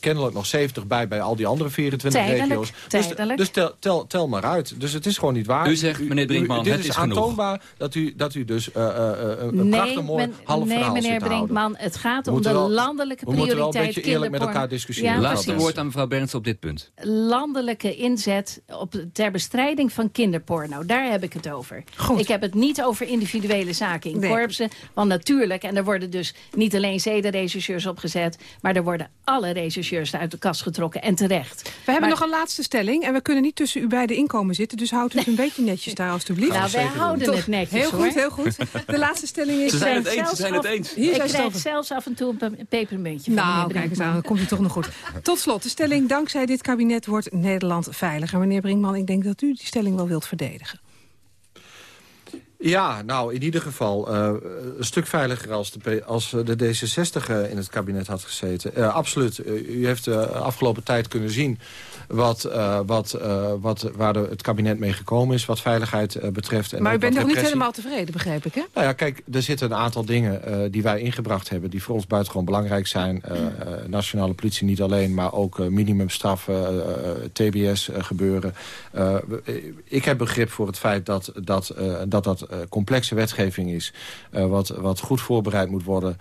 kennelijk nog 70 bij bij al die andere 24 tijdelijk, regio's. Tijdelijk. Dus, dus tel, tel, tel, maar uit. Dus het is gewoon niet waar. U zegt, meneer Brinkman, u, dit het is, is aantoonbaar dat u, dat u dus uh, uh, een nee, prachtig mooi half nee, verhaal meneer Brinkman, het gaat om de wel, landelijke prioriteit We moeten wel een beetje eerlijk met elkaar discussiëren. Ja, Laatste precies. woord aan mevrouw Berends op dit punt. Landelijke inzet op, ter bestrijding van kinderporno. Daar heb ik het over. Goed. Ik heb het niet over individuele zaken in Nee. korpsen. Want natuurlijk, en er worden dus niet alleen zedenregisseurs opgezet... maar er worden alle regisseurs uit de kast getrokken. En terecht. We hebben Maar- nog een laatste stelling en we kunnen niet tussen u beiden inkomen zitten. Dus houd het een beetje netjes daar alstublieft. Nou, wij houden het netjes, Heel hoor. goed, heel goed. De laatste stelling is... Ze zijn Ik het eens, ze zelfs zijn het af- eens. Hier Ik krijg over. zelfs af en toe een pe- pepermuntje van Nou, kijk eens aan, dan komt u toch nog goed. Tot slot, de stelling, dankzij dit kabinet wordt Nederland veiliger. Meneer Brinkman, ik denk dat u die stelling wel wilt verdedigen. Ja, nou, in ieder geval uh, een stuk veiliger als de, als de D66 uh, in het kabinet had gezeten. Absoluut. u heeft de afgelopen tijd kunnen zien wat, wat, wat, waar de, het kabinet mee gekomen is... wat veiligheid betreft. En maar u bent nog niet helemaal tevreden, begrijp ik, hè? Nou ja, kijk, er zitten een aantal dingen die wij ingebracht hebben... die voor ons buitengewoon belangrijk zijn. nationale politie niet alleen, maar ook minimumstraffen, TBS gebeuren. ik heb begrip voor het feit dat dat, dat, dat complexe wetgeving is. Wat, wat goed voorbereid moet worden.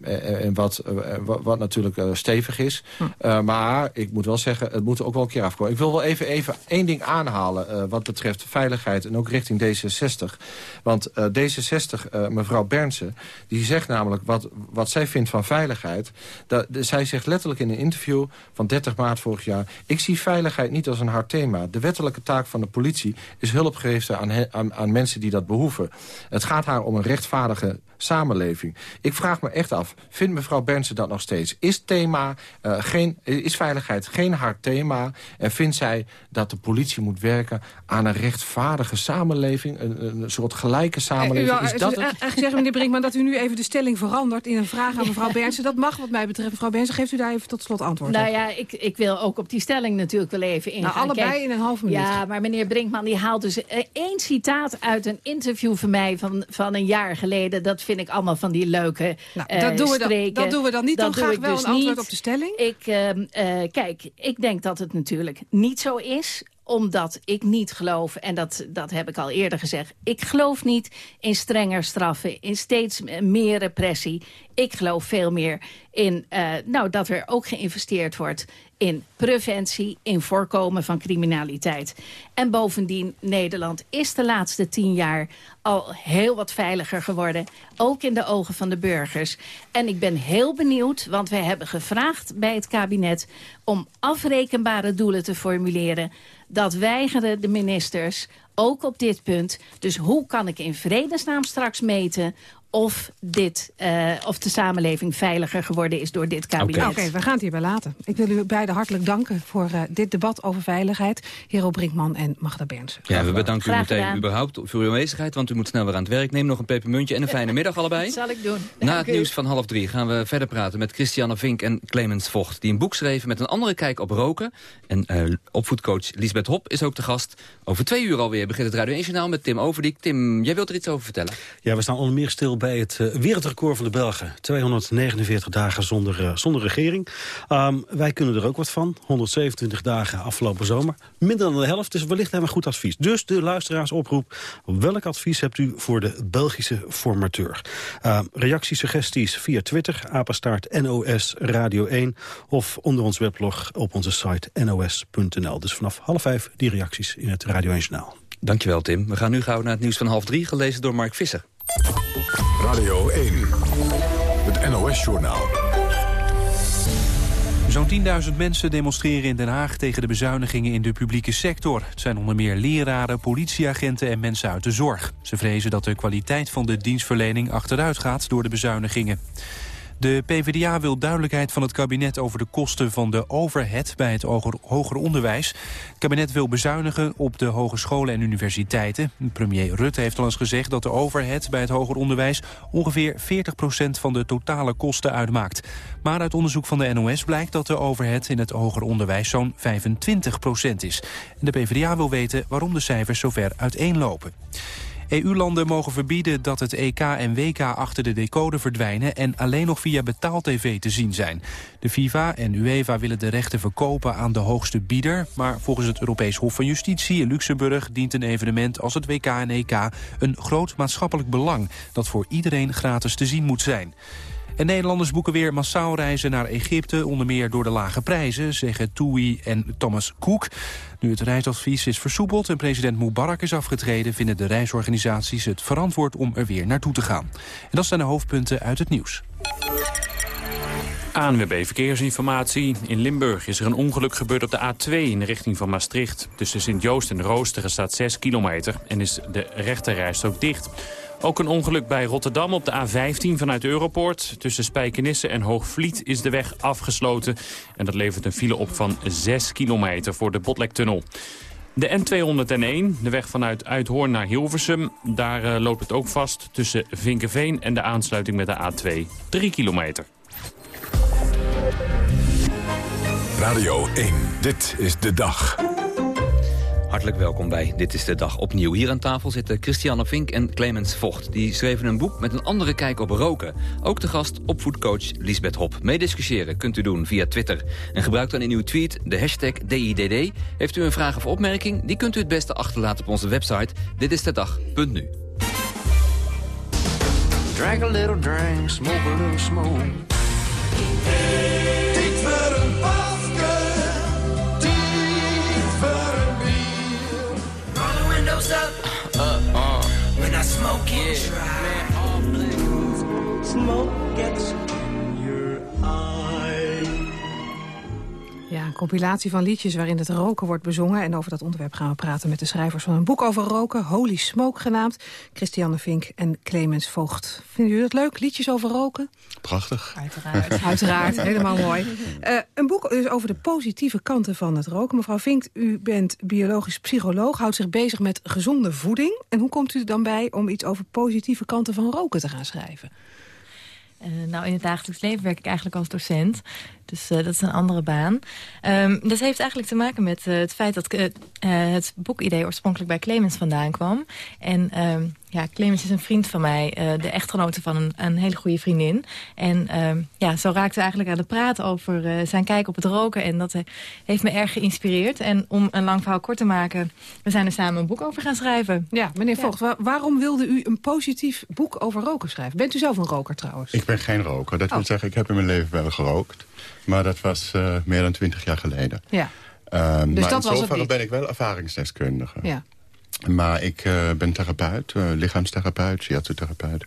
En wat, wat, wat, natuurlijk stevig is. Hm. maar ik moet wel zeggen, het moet ook wel een keer afkomen. Ik wil wel even, even één ding aanhalen wat betreft veiligheid. En ook richting D66. Want D66, mevrouw Bernsen, die zegt namelijk wat, wat zij vindt van veiligheid. Dat, zij zegt letterlijk in een interview van 30 maart vorig jaar... ik zie veiligheid niet als een hard thema. De wettelijke taak van de politie is hulp geven aan, aan, aan mensen die dat behoeven. Het gaat haar om een rechtvaardige samenleving. Ik vraag me echt af, vindt mevrouw Bernsen dat nog steeds? Is, thema, uh, geen, is veiligheid geen hard thema? En vindt zij dat de politie moet werken aan een rechtvaardige samenleving? Een, een soort gelijke samenleving? is dat het? Eigenlijk zeggen, meneer Brinkman, dat u nu even de stelling verandert... in een vraag aan mevrouw Bernsen. Dat mag wat mij betreft. Mevrouw Bernsen, geeft u daar even tot slot antwoord nou op. Nou ja, ik, ik wil ook op die stelling natuurlijk wel even ingaan. Nou, allebei in een half minuut. Ja, maar meneer Brinkman die haalt dus één citaat uit een interview van mij van, van een jaar geleden. Dat vind ik allemaal van die leuke nou, dat, uh, doen we dan, dat doen we dan niet. Dat dan graag wel dus een antwoord op de stelling. Ik, uh, uh, kijk, ik denk dat het natuurlijk niet zo is omdat ik niet geloof, en dat, dat heb ik al eerder gezegd... ik geloof niet in strenger straffen, in steeds meer repressie. Ik geloof veel meer in uh, nou, dat er ook geïnvesteerd wordt in preventie, in voorkomen van criminaliteit. En bovendien, Nederland is de laatste tien jaar al heel wat veiliger geworden. Ook in de ogen van de burgers. En ik ben heel benieuwd, want wij hebben gevraagd bij het kabinet... om afrekenbare doelen te formuleren. Dat weigeren de ministers, ook op dit punt. Dus hoe kan ik in vredesnaam straks meten of, dit, uh, of de samenleving veiliger geworden is door dit kabinet. Oké, okay. we gaan het hierbij laten. Ik wil u beiden hartelijk danken voor uh, dit debat over veiligheid. Hero Brinkman en Magda Bernsen. Ja, we bedanken u meteen überhaupt voor uw aanwezigheid, want u moet snel weer aan het werk. Neem nog een pepermuntje en een fijne middag allebei. Dat zal ik doen. Na het nieuws van half drie gaan we verder praten met Christiane Vink en Clemens Vocht... die een boek schreven met een andere kijk op roken. En uh, opvoedcoach Lisbeth Hop is ook de gast. Over twee uur alweer begint het Radio 1 Journaal met Tim Overdiek. Tim, jij wilt er iets over vertellen? Ja, we staan onder meer stil bij het uh, wereldrecord van de Belgen. 249 dagen zonder, uh, zonder regering. Um, wij kunnen er ook wat van. 127 dagen afgelopen zomer. Minder dan de helft, dus wellicht hebben we goed advies. Dus de luisteraarsoproep. Welk advies hebt u voor de Belgische formateur? Uh, reacties, suggesties via Twitter, apenstaart NOS Radio 1... of onder ons weblog op onze site nos.nl. Dus vanaf half vijf die reacties in het Radio 1 Journaal. Dankjewel, Tim. We gaan nu gauw naar het nieuws van half drie, gelezen door Mark Visser. Radio 1, het NOS-journaal. Zo'n 10.000 mensen demonstreren in Den Haag tegen de bezuinigingen in de publieke sector. Het zijn onder meer leraren, politieagenten en mensen uit de zorg. Ze vrezen dat de kwaliteit van de dienstverlening achteruit gaat door de bezuinigingen. De PvdA wil duidelijkheid van het kabinet over de kosten van de overhead bij het hoger onderwijs. Het kabinet wil bezuinigen op de hogescholen en universiteiten. Premier Rutte heeft al eens gezegd dat de overhead bij het hoger onderwijs ongeveer 40% van de totale kosten uitmaakt. Maar uit onderzoek van de NOS blijkt dat de overhead in het hoger onderwijs zo'n 25% is. De PvdA wil weten waarom de cijfers zo ver uiteenlopen. EU-landen mogen verbieden dat het EK en WK achter de decoder verdwijnen... en alleen nog via betaal-tv te zien zijn. De FIFA en UEFA willen de rechten verkopen aan de hoogste bieder... maar volgens het Europees Hof van Justitie in Luxemburg... dient een evenement als het WK en EK een groot maatschappelijk belang... dat voor iedereen gratis te zien moet zijn. En Nederlanders boeken weer massaal reizen naar Egypte... onder meer door de lage prijzen, zeggen TUI en Thomas Cook. Nu het reisadvies is versoepeld en president Mubarak is afgetreden... vinden de reisorganisaties het verantwoord om er weer naartoe te gaan. En dat zijn de hoofdpunten uit het nieuws. ANWB Verkeersinformatie. In Limburg is er een ongeluk gebeurd op de A2 in de richting van Maastricht. Tussen Sint-Joost en Roosteren staat 6 kilometer en is de rechterrijstrook dicht. Ook een ongeluk bij Rotterdam op de A15 vanuit Europoort. Tussen Spijkenisse en Hoogvliet is de weg afgesloten. En dat levert een file op van 6 kilometer voor de Botlektunnel. De N201, de weg vanuit Uithoorn naar Hilversum. Daar uh, loopt het ook vast tussen Vinkenveen en de aansluiting met de A2. 3 kilometer. Radio 1, dit is de dag. Hartelijk welkom bij Dit is de Dag. Opnieuw hier aan tafel zitten Christiane Vink en Clemens Vocht. Die schreven een boek met een andere kijk op roken. Ook de gast opvoedcoach Lisbeth Hop. Meediscussiëren kunt u doen via Twitter. En gebruik dan in uw tweet de hashtag DIDD. Heeft u een vraag of opmerking? Die kunt u het beste achterlaten op onze website ditistedag.nu. Drink a little drink, smoke a little smoke. Windows up. Uh, uh. When I smoke it, yeah. man, all black. Smoke gets compilatie van liedjes waarin het roken wordt bezongen. En over dat onderwerp gaan we praten met de schrijvers van een boek over roken. Holy Smoke genaamd. Christiane Vink en Clemens Voogd. Vinden jullie dat leuk, liedjes over roken? Prachtig. Uiteraard, Uiteraard helemaal mooi. Uh, een boek dus over de positieve kanten van het roken. Mevrouw Vink, u bent biologisch psycholoog, houdt zich bezig met gezonde voeding. En hoe komt u er dan bij om iets over positieve kanten van roken te gaan schrijven? Uh, nou, in het dagelijks leven werk ik eigenlijk als docent. Dus uh, dat is een andere baan. Um, dat heeft eigenlijk te maken met uh, het feit dat het boekidee oorspronkelijk bij Clemens vandaan kwam. En um, ja, Clemens is een vriend van mij, de echtgenote van een, een, hele goede vriendin. En um, ja, zo raakte we eigenlijk aan het praten over zijn kijk op het roken. En dat heeft me erg geïnspireerd. En om een lang verhaal kort te maken, we zijn er samen een boek over gaan schrijven. Ja, meneer Vogt, ja. waarom wilde u een positief boek over roken schrijven? Bent u zelf een roker trouwens? Ik ben geen roker. Dat oh. wil zeggen, ik heb in mijn leven wel gerookt. Maar dat was uh, meer dan twintig jaar geleden. Ja. Um, dus maar dat in was zoverre ben ik wel ervaringsdeskundige. Ja. Maar ik uh, ben therapeut, uh, lichaamstherapeut, shiatsu-therapeut.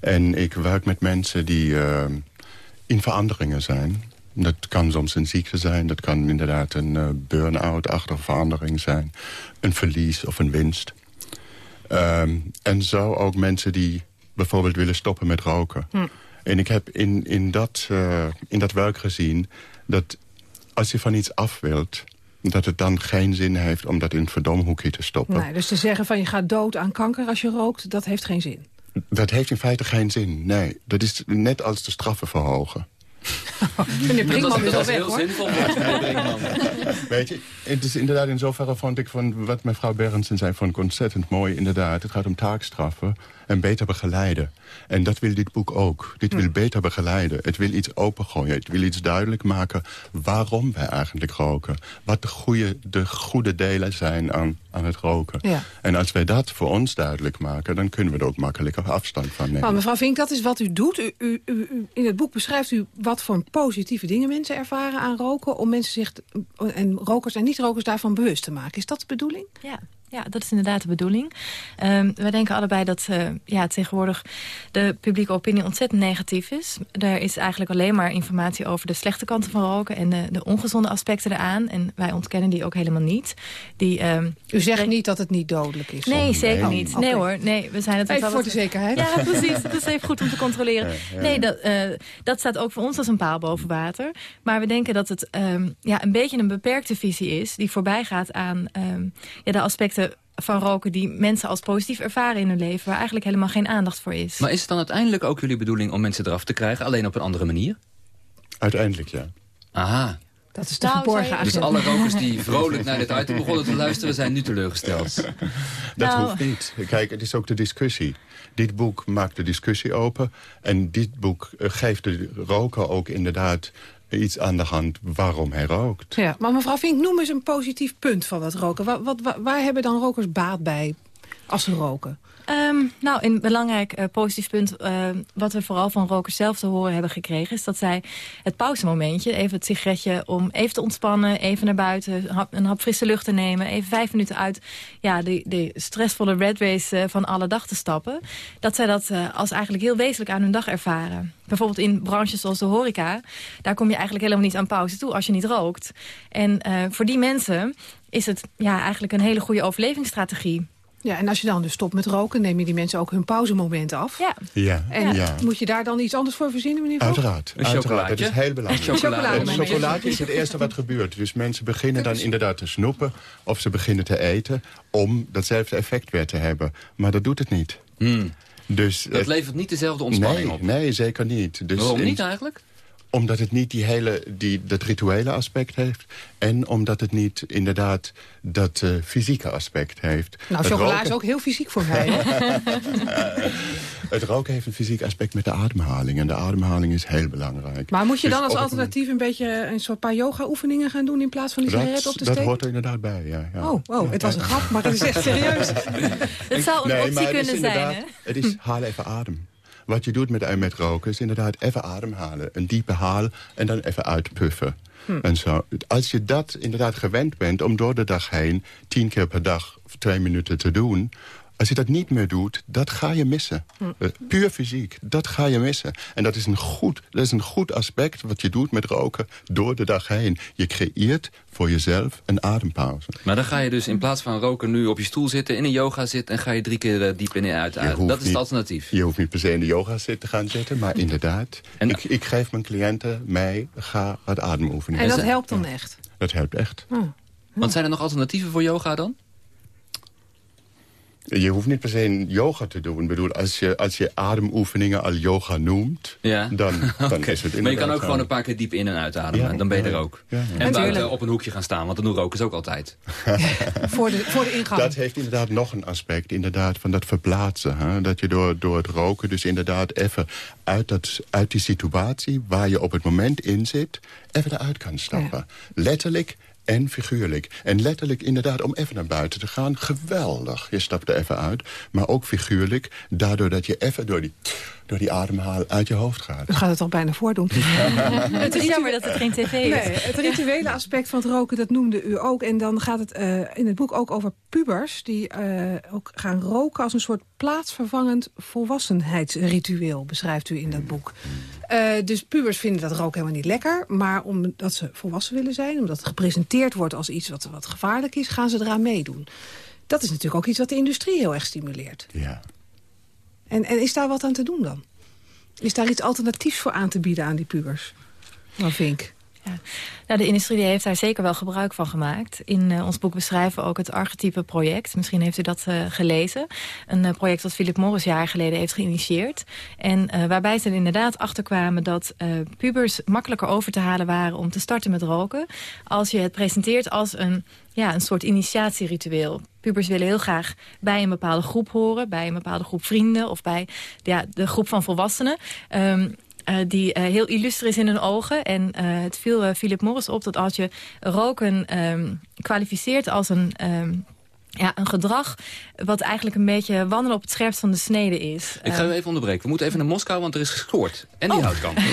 En ik werk met mensen die in veranderingen zijn. Dat kan soms een ziekte zijn, dat kan inderdaad een burn-out-achtige verandering zijn. Een verlies of een winst. Um, en zo ook mensen die bijvoorbeeld willen stoppen met roken. Hm. En ik heb in, in, dat, in dat werk gezien dat als je van iets af wilt dat het dan geen zin heeft om dat in het verdomhoekje te stoppen. Nee, dus te zeggen van je gaat dood aan kanker als je rookt, dat heeft geen zin? Dat heeft in feite geen zin, nee. Dat is net als de straffen verhogen. Meneer Brinkman is al weg, hoor. zinvol. Weet je, het is inderdaad in zoverre vond ik van wat mevrouw Berendsen zei van ontzettend mooi. Inderdaad, het gaat om taakstraffen en beter begeleiden. En dat wil dit boek ook. Dit wil beter begeleiden. Het wil iets opengooien. Het wil iets duidelijk maken waarom wij eigenlijk roken. Wat de goede, de goede delen zijn aan, aan het roken. Ja. En als wij dat voor ons duidelijk maken... dan kunnen we er ook makkelijker afstand van nemen. Maar mevrouw Vink, dat is wat u doet. U, u, u, in het boek beschrijft u wat voor positieve dingen mensen ervaren aan roken... om mensen zich, en rokers en niet-rokers daarvan bewust te maken. Is dat de bedoeling? Ja. Ja, dat is inderdaad de bedoeling. Um, wij denken allebei dat uh, ja, tegenwoordig de publieke opinie ontzettend negatief is. Er is eigenlijk alleen maar informatie over de slechte kanten van roken... en de, de ongezonde aspecten eraan. En wij ontkennen die ook helemaal niet. Die, um, U zegt niet dat het niet dodelijk is? Nee, zeker niet. Oh, nee hoor, nee, we zijn het Even voor de zekerheid. Ja, precies. Dat is even goed om te controleren. Nee, dat, uh, dat staat ook voor ons als een paal boven water. Maar we denken dat het um, ja, een beetje een beperkte visie is... die voorbij gaat aan ja, de aspecten van roken die mensen als positief ervaren in hun leven... waar eigenlijk helemaal geen aandacht voor is. Maar is het dan uiteindelijk ook jullie bedoeling om mensen eraf te krijgen... alleen op een andere manier? Uiteindelijk, ja. Aha. Dat is de nou, geborgen Dus alle rokers die vrolijk naar dit item begonnen te luisteren... zijn nu teleurgesteld. Dat Nou. hoeft niet. Kijk, het is ook de discussie. Dit boek maakt de discussie open. En dit boek eh, geeft de roker ook inderdaad iets aan de hand waarom hij rookt. Ja, maar mevrouw Vink, noem eens een positief punt van dat roken. Wat, waar, waar hebben dan rokers baat bij als ze roken? Um, nou, een belangrijk uh, positief punt uh, wat we vooral van rokers zelf te horen hebben gekregen... is dat zij het pauzemomentje, even het sigaretje om even te ontspannen... even naar buiten, een hap frisse lucht te nemen... even vijf minuten uit ja, de, stressvolle red race uh, van alle dag te stappen... dat zij dat als eigenlijk heel wezenlijk aan hun dag ervaren. Bijvoorbeeld in branches zoals de horeca... daar kom je eigenlijk helemaal niet aan pauze toe als je niet rookt. En voor die mensen is het ja, eigenlijk een hele goede overlevingsstrategie... Ja, en als je dan dus stopt met roken... neem je die mensen ook hun pauzemomenten af. Ja. Ja. En ja. moet je daar dan iets anders voor verzinnen, meneer? Uiteraard, Een uiteraard. Dat is heel belangrijk. Een chocolade. Chocolade is het eerste wat gebeurt. Dus mensen beginnen dan inderdaad te snoepen... of ze beginnen te eten om datzelfde effect weer te hebben. Maar dat doet het niet. Dus, Dat het- levert niet dezelfde ontspanning nee, op. Nee, zeker niet. Dus Waarom niet eigenlijk? Omdat het niet die hele, die, dat rituele aspect heeft. En omdat het niet inderdaad dat eh, fysieke aspect heeft. Nou, Het chocola roken- is ook heel fysiek voor mij. hè? Het roken heeft een fysiek aspect met de ademhaling. En de ademhaling is heel belangrijk. Maar moet je Dus dan als alternatief een beetje een soort paar yoga-oefeningen gaan doen... in plaats van die sigaret op te dat, dat steken? hoort er inderdaad bij, ja. ja. Oh, oh, het was een grap, maar het is echt serieus. Het zou een Nee, optie kunnen zijn, hè? Het is haal even adem. Wat je doet met, met roken is inderdaad even ademhalen. Een diepe haal en dan even uitpuffen. Hm. En zo. Als je dat inderdaad gewend bent om door de dag heen... tien keer per dag twee minuten te doen... Als je dat niet meer doet, dat ga je missen. Eh, puur fysiek, dat ga je missen. En dat is, een goed, dat is een goed aspect wat je doet met roken door de dag heen. Je creëert voor jezelf een adempauze. Maar dan ga je dus in plaats van roken nu op je stoel zitten... in een yoga zitten en ga je drie keer eh, diep in en uit. Ademen. Dat is het alternatief. Je hoeft niet per se in de yoga zit te gaan zitten, maar inderdaad. ik, ik geef mijn cliënten, mij, ga wat ademoefeningen. En dat helpt dan echt? Dat helpt echt. Want zijn er nog alternatieven voor yoga dan? Je hoeft niet per se een yoga te doen. Ik bedoel, als je, als je ademoefeningen al yoga noemt, Ja. dan, dan is het Maar je kan ook gewoon een paar keer diep in en uitademen. Ja, dan ben je ja, er ook. ja, ja. En buiten op een hoekje gaan staan, want dat doen rokers ook altijd. Voor de, voor de ingang. Dat heeft inderdaad nog een aspect, inderdaad, van dat verplaatsen. Hè? Dat je door, door het roken dus inderdaad even uit, dat, uit die situatie... waar je op het moment in zit, even eruit kan stappen. Letterlijk en figuurlijk. En letterlijk inderdaad om even naar buiten te gaan. Geweldig, je stapt er even uit. Maar ook figuurlijk, daardoor dat je even door die, door die ademhaal uit je hoofd gaat. U gaat het al bijna voordoen. Het is jammer dat het geen tv is. Nee, het rituele aspect van het roken, dat noemde u ook. En dan gaat het eh, in het boek ook over pubers... die eh, ook gaan roken als een soort plaatsvervangend volwassenheidsritueel... beschrijft u in dat boek. Eh, dus pubers vinden dat roken helemaal niet lekker. Maar omdat ze volwassen willen zijn, omdat het gepresenteerd wordt... als iets wat, wat gevaarlijk is, gaan ze eraan meedoen. Dat is natuurlijk ook iets wat de industrie heel erg stimuleert. Ja. En, en is daar wat aan te doen dan? Is daar iets alternatiefs voor aan te bieden aan die pubers? Nou, Vink. Nou, de industrie heeft daar zeker wel gebruik van gemaakt. In eh, ons boek beschrijven we ook het archetype project. Misschien heeft u dat eh, gelezen. Een eh, project dat Philip Morris jaar geleden heeft geïnitieerd. En waarbij ze er inderdaad achterkwamen dat pubers makkelijker over te halen waren... om te starten met roken. Als je het presenteert als een, ja, een soort initiatieritueel. Pubers willen heel graag bij een bepaalde groep horen. Bij een bepaalde groep vrienden of bij ja, de groep van volwassenen. Ehm, eh, die eh, heel illuster is in hun ogen. En eh, het viel Philip Morris op dat als je roken ehm, kwalificeert als een... ehm, ja, een gedrag wat eigenlijk een beetje wandelen op het scherpst van de snede is. Ik ga u even onderbreken. We moeten even naar Moskou, want er is gescoord. En Oh. die houtkamp.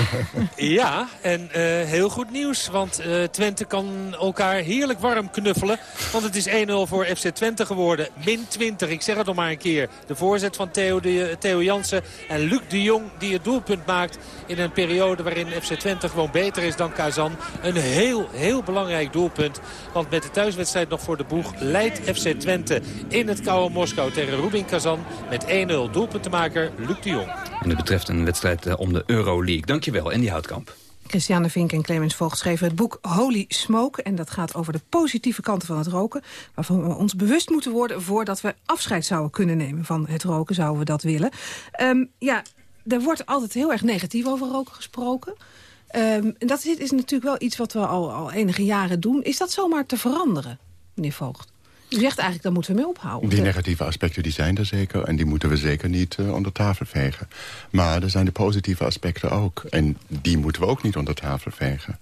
Ja, en eh, heel goed nieuws. Want eh, Twente kan elkaar heerlijk warm knuffelen. Want het is 1-0 voor FC Twente geworden. Min 20, ik zeg het nog maar een keer. De voorzet van Theo, de, Theo Jansen en Luc de Jong die het doelpunt maakt... in een periode waarin FC Twente gewoon beter is dan Kazan. Een heel, heel belangrijk doelpunt. Want met de thuiswedstrijd nog voor de boeg leidt FC Twente in het koude Moskou tegen Rubin Kazan... met 1-0 doelpuntenmaker Luc de Jong. En het betreft een wedstrijd eh, om de Euroleague. Dankjewel, en die houtkamp. Christiane Vink en Clemens Voogd schreven het boek Holy Smoke. En dat gaat over de positieve kanten van het roken. Waarvan we ons bewust moeten worden voordat we afscheid zouden kunnen nemen van het roken. Zouden we dat willen. Ehm, ja, er wordt altijd heel erg negatief over roken gesproken. Ehm, en dat is, is natuurlijk wel iets wat we al, al enige jaren doen. Is dat zomaar te veranderen, meneer Voogd? U zegt eigenlijk, daar moeten we mee ophouden. Die negatieve aspecten die zijn er zeker. En die moeten we zeker niet eh, onder tafel vegen. Maar er zijn de positieve aspecten ook. En die moeten we ook niet onder tafel vegen.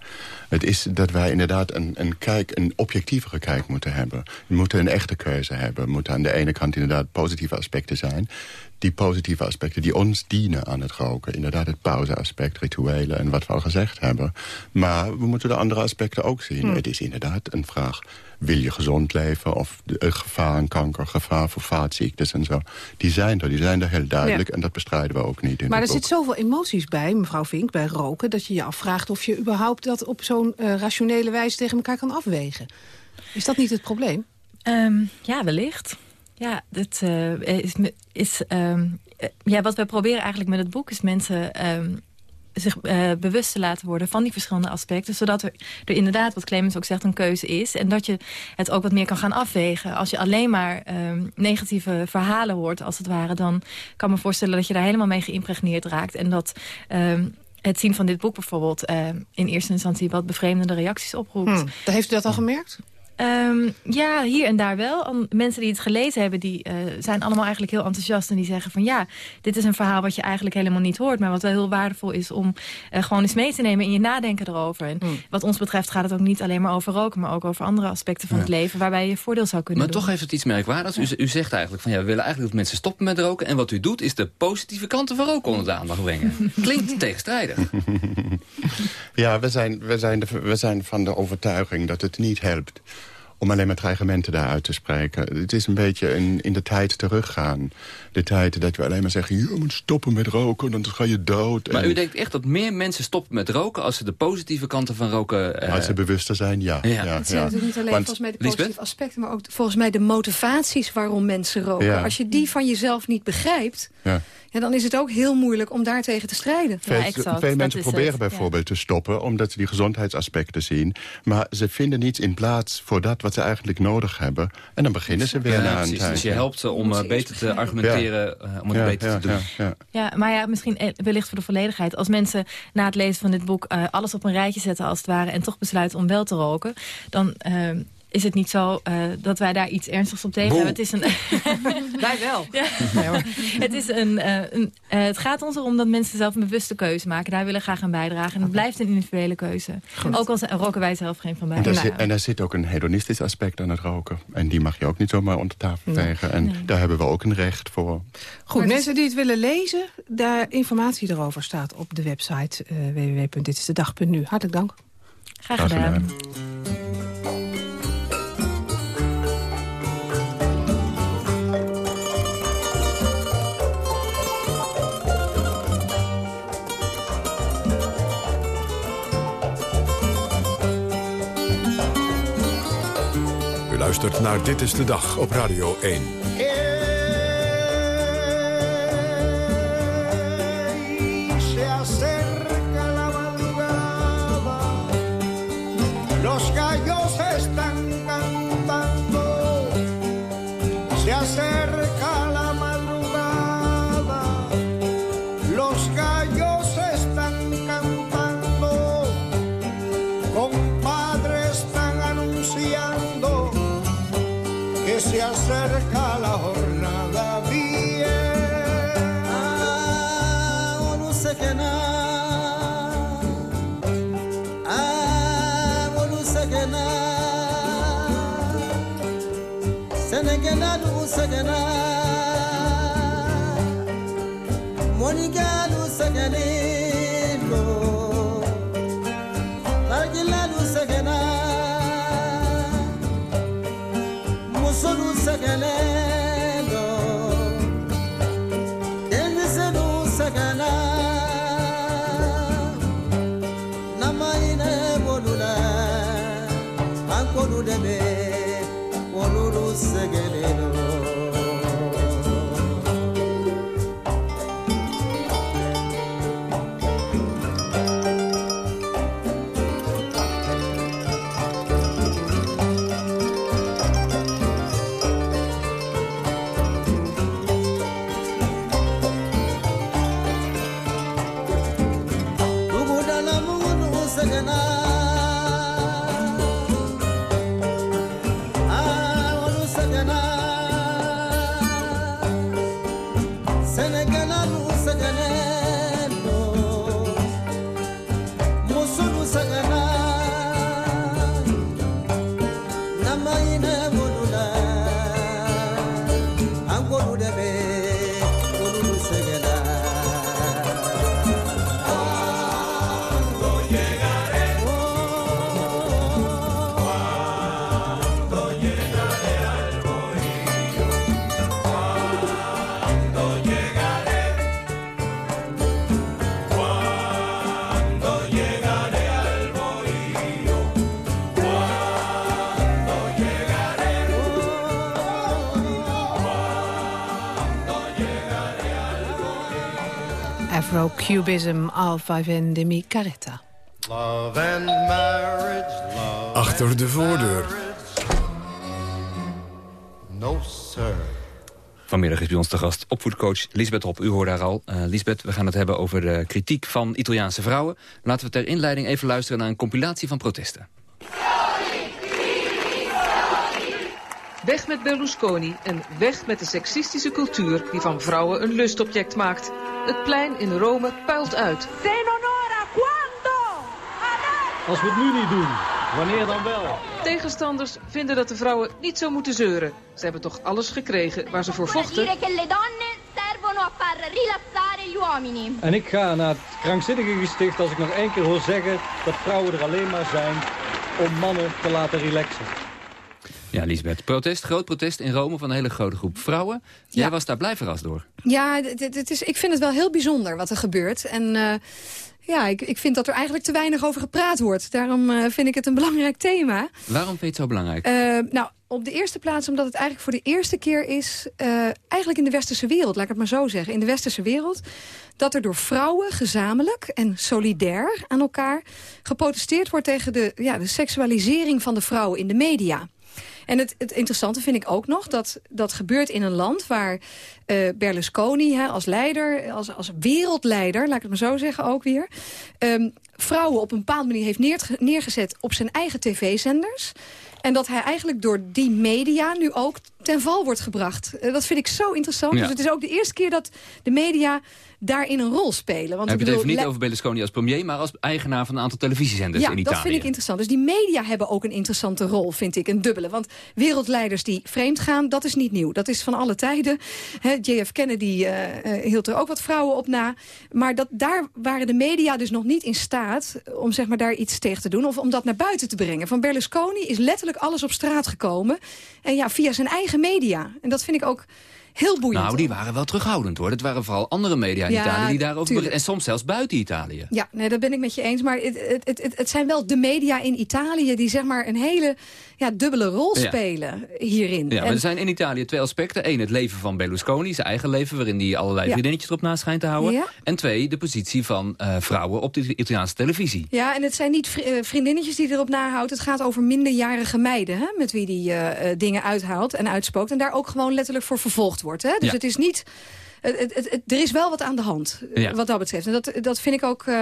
Het is dat wij inderdaad een, een, kijk, een objectievere kijk moeten hebben. We moeten een echte keuze hebben. Er moeten aan de ene kant inderdaad positieve aspecten zijn. Die positieve aspecten die ons dienen aan het roken. Inderdaad het pauzeaspect, rituelen en wat we al gezegd hebben. Maar we moeten de andere aspecten ook zien. Hmm. Het is inderdaad een vraag wil je gezond leven of de, eh, gevaar aan kanker, gevaar voor vaatziektes en zo. Die zijn er, die zijn er heel duidelijk Ja. en dat bestrijden we ook niet in Maar er boek. zit zoveel emoties bij, mevrouw Vink, bij roken... dat je je afvraagt of je überhaupt dat op zo'n eh, rationele wijze tegen elkaar kan afwegen. Is dat niet het probleem? Ehm, ja, wellicht. Ja, dat is... is ehm, ja, wat we proberen eigenlijk met het boek is mensen... Ehm, zich uh, bewust te laten worden van die verschillende aspecten. Zodat er, er inderdaad, wat Clemens ook zegt, een keuze is. En dat je het ook wat meer kan gaan afwegen. Als je alleen maar um, negatieve verhalen hoort, als het ware... dan kan me voorstellen dat je daar helemaal mee geïmpregneerd raakt. En dat... Het zien van dit boek bijvoorbeeld uh, in eerste instantie wat bevreemdende reacties oproept. Hmm. Heeft u dat al gemerkt? Um, ja, hier en daar wel. Mensen die het gelezen hebben, die uh, zijn allemaal eigenlijk heel enthousiast. En die zeggen van ja, dit is een verhaal wat je eigenlijk helemaal niet hoort. Maar wat wel heel waardevol is om uh, gewoon eens mee te nemen in je nadenken erover. En hmm. wat ons betreft gaat het ook niet alleen maar over roken. Maar ook over andere aspecten van het leven waarbij je voordeel zou kunnen maar doen. Maar toch heeft het iets merkwaardigs. U, u, zegt eigenlijk van ja, we willen eigenlijk dat mensen stoppen met roken. En wat u doet is de positieve kanten van roken onder de aandacht brengen. Klinkt tegenstrijdig. ja, we zijn, we, zijn de, we zijn van de overtuiging dat het niet helpt om alleen maar dreigementen daaruit te spreken. Het is een beetje in, in de tijd teruggaan. De tijd dat we alleen maar zeggen... je moet stoppen met roken, dan ga je dood. Maar u denkt echt dat meer mensen stoppen met roken... als ze de positieve kanten van roken... Uh... Als ze bewuster zijn, ja. ja. ja het zijn natuurlijk niet alleen volgens mij de positieve aspecten... maar ook volgens mij de motivaties waarom mensen roken. Als je die van jezelf niet begrijpt... Ja. Dan is het ook heel moeilijk om daartegen te strijden. Veel, ja, veel mensen proberen bijvoorbeeld te stoppen... omdat ze die gezondheidsaspecten zien. Maar ze vinden niets in plaats voor dat wat ze eigenlijk nodig hebben. En dan beginnen ze weer na een tijd. Dus je helpt ze om uh, beter te argumenteren, uh, om het beter te doen. Ja, ja. maar ja, misschien eh, wellicht voor de volledigheid. Als mensen na het lezen van dit boek uh, alles op een rijtje zetten als het ware... en toch besluiten om wel te roken... dan is het niet zo uh, dat wij daar iets ernstigs op tegen hebben. Het is een... wij wel. Ja. het, is een, uh, een uh, het gaat ons erom dat mensen zelf een bewuste keuze maken. Daar willen graag aan bijdragen. En het blijft een individuele keuze. Goed. Ook al roken wij zelf geen van bij. En, daar zit, en er zit ook een hedonistisch aspect aan het roken. En die mag je ook niet zomaar onder tafel nee. vegen. En nee. daar hebben we ook een recht voor. Goed, mensen die het willen lezen... daar informatie erover staat op de website www.ditisdedag.nu. Hartelijk dank. Graag gedaan. Graag gedaan. Luistert naar Dit is de Dag op Radio 1. Los gallos se acerca la jornada bien. Ah, no sé qué nada. Ah, no sé qué nada. Senegena no sé qué nada. Monica Afro-Cubism al de mi caretta. Love and marriage, love Achter de voordeur. No, sir. Vanmiddag is bij ons de gast opvoedcoach Lisbeth Hop. U hoorde haar al. Uh, Lisbeth, we gaan het hebben over de kritiek van Italiaanse vrouwen. Laten we ter inleiding even luisteren naar een compilatie van protesten. Weg met Berlusconi en weg met de seksistische cultuur die van vrouwen een lustobject maakt. Het plein in Rome puilt uit. Als we het nu niet doen, wanneer dan wel? Tegenstanders vinden dat de vrouwen niet zo moeten zeuren. Ze hebben toch alles gekregen waar ze voor vochten? En ik ga naar het krankzinnige gesticht als ik nog één keer hoor zeggen dat vrouwen er alleen maar zijn om mannen te laten relaxen. Ja, Lisbeth. Protest, groot protest in Rome van een hele grote groep vrouwen. Jij was daar blij verrast door. Ja, het is, ik vind het wel heel bijzonder wat er gebeurt. En uh, ja, ik, ik vind dat er eigenlijk te weinig over gepraat wordt. Daarom uh, vind ik het een belangrijk thema. Waarom vind je het zo belangrijk? Uh, nou, op de eerste plaats omdat het eigenlijk voor de eerste keer is... eigenlijk in de westerse wereld, laat ik het maar zo zeggen. In de westerse wereld dat er door vrouwen gezamenlijk en solidair aan elkaar... geprotesteerd wordt tegen de, ja, de seksualisering van de vrouwen in de media. En het, het interessante vind ik ook nog dat dat gebeurt in een land waar uh, Berlusconi hè, als leider, als, als wereldleider, laat ik het maar zo zeggen ook weer, um, vrouwen op een bepaalde manier heeft neergezet op zijn eigen tv-zenders. En dat hij eigenlijk door die media nu ook ten val wordt gebracht. Uh, dat vind ik zo interessant. Dus het is ook de eerste keer dat de media daarin een rol spelen. Want Heb je het even niet over Berlusconi als premier... maar als eigenaar van een aantal televisiezenders ja, in Italië. dat vind ik interessant. Dus die media hebben ook een interessante rol, vind ik. Een dubbele. Want wereldleiders die vreemd gaan, dat is niet nieuw. Dat is van alle tijden. He, JF Kennedy uh, hield er ook wat vrouwen op na. Maar dat, daar waren de media dus nog niet in staat... om zeg maar, daar iets tegen te doen of om dat naar buiten te brengen. Van Berlusconi is letterlijk alles op straat gekomen. En ja, via zijn eigen media. En dat vind ik ook heel boeiend. Nou, die waren wel terughoudend hoor. Het waren vooral andere media in Italië die daarover. En soms zelfs buiten Italië. Ja, nee, dat ben ik met je eens. Maar het, het, het, het zijn wel de media in Italië die zeg maar een hele ja, dubbele rol spelen hierin. Ja, er zijn in Italië twee aspecten. Eén, het leven van Berlusconi, zijn eigen leven... waarin hij allerlei ja. vriendinnetjes erop na schijnt te houden. En twee, de positie van uh, vrouwen op de Italiaanse televisie. Ja, en het zijn niet eh, vriendinnetjes die erop nahoudt. Het gaat over minderjarige meiden, hè, met wie die uh, dingen uithaalt en uitspookt. En daar ook gewoon letterlijk voor vervolgd wordt. Hè? Dus het is niet het, het, er is wel wat aan de hand, eh, wat dat betreft. En dat, dat vind ik ook uh,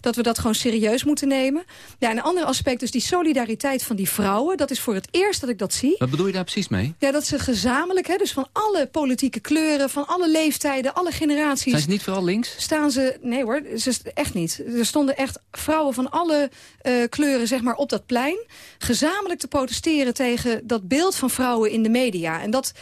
dat we dat gewoon serieus moeten nemen. Ja, een ander aspect, dus die solidariteit van die vrouwen... dat is voor het eerst dat ik dat zie. Wat bedoel je daar precies mee? Ja, dat ze gezamenlijk, hè, dus van alle politieke kleuren... van alle leeftijden, alle generaties... Zijn ze niet vooral links? Staan ze... Nee hoor, ze, echt niet. Er stonden echt vrouwen van alle uh, kleuren zeg maar, op dat plein... gezamenlijk te protesteren tegen dat beeld van vrouwen in de media. En dat,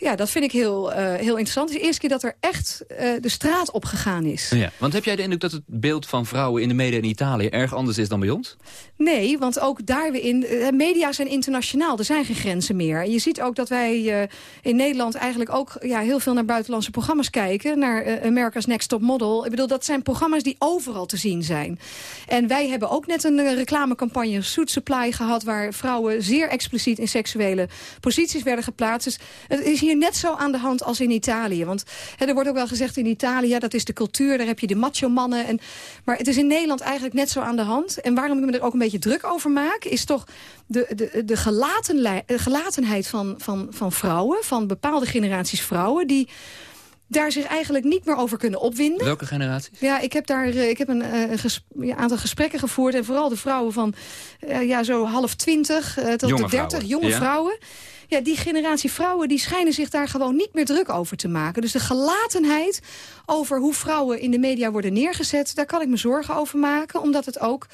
ja, dat vind ik heel, uh, heel interessant. Het is de eerste keer dat er echt uh, de straat opgegaan is. Ja, want heb jij de indruk dat het beeld van vrouwen in de media in Italië erg anders is dan bij ons? Nee, want ook daar weer in... Uh, media zijn internationaal, er zijn geen grenzen meer. Je ziet ook dat wij in Nederland eigenlijk ook ja, heel veel naar buitenlandse programma's kijken. Naar America's Next Top Model. Ik bedoel, dat zijn programma's die overal te zien zijn. En wij hebben ook net een reclamecampagne Suit Supply gehad... waar vrouwen zeer expliciet in seksuele posities werden geplaatst. Dus het is hier net zo aan de hand als in Italië. Want er wordt ook wel gezegd in Italië, dat is de cultuur, daar heb je de macho-mannen. En, maar het is in Nederland eigenlijk net zo aan de hand. En waarom ik me er ook een beetje druk over maak, is toch de, de, de gelaten, gelatenheid van, van, van vrouwen, van bepaalde generaties vrouwen, die daar zich eigenlijk niet meer over kunnen opwinden. Welke generaties? Ja, ik heb daar eh, ik heb een, eh, een aantal gesprekken gevoerd. En vooral de vrouwen van uh, ja, zo half twintig tot de dertig, jonge vrouwen ja, die generatie vrouwen die schijnen zich daar gewoon niet meer druk over te maken. Dus de gelatenheid over hoe vrouwen in de media worden neergezet... daar kan ik me zorgen over maken, omdat het ook...